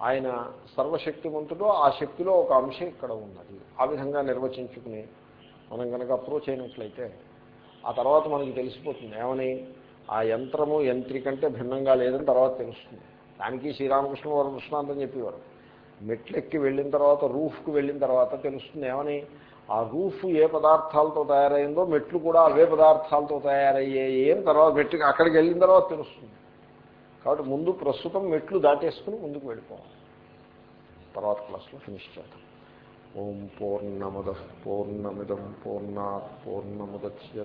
ఆయన సర్వశక్తివంతుడు ఆ శక్తిలో ఒక అంశం ఇక్కడ ఉన్నది. ఆ విధంగా నిర్వచించుకుని మనం కనుక అప్రోచ్ అయినట్లయితే ఆ తర్వాత మనకి తెలిసిపోతుంది. ఏమని? ఆ యంత్రము యంత్రికంటే భిన్నంగా లేదని తర్వాత తెలుస్తుంది. దానికి శ్రీరామకృష్ణ వారు కృష్ణాంతం చెప్పేవారు. మెట్లెక్కి వెళ్ళిన తర్వాత రూఫ్కి వెళ్ళిన తర్వాత తెలుస్తుంది. ఏమని? ఆ రూఫ్ ఏ పదార్థాలతో తయారైందో మెట్లు కూడా అవే పదార్థాలతో తయారయ్యాయి అని తర్వాత మెట్టు అక్కడికి వెళ్ళిన తర్వాత తెలుస్తుంది. కాబట్టి ముందు ప్రస్తుతం మెట్లు దాటేసుకుని ముందుకు వెళ్ళిపోవాలి. తర్వాత క్లాస్లో ఫినిష్ చేద్దాం. ఓం పూర్ణమద పూర్ణమిదం పూర్ణా పూర్ణముద్య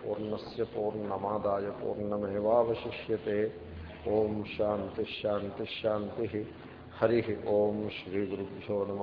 పూర్ణస్ పూర్ణమాదాయ పూర్ణమేవాశిష్యే ఓం శాంతి. హరి ఓం శ్రీ గురుభ్యో నమ.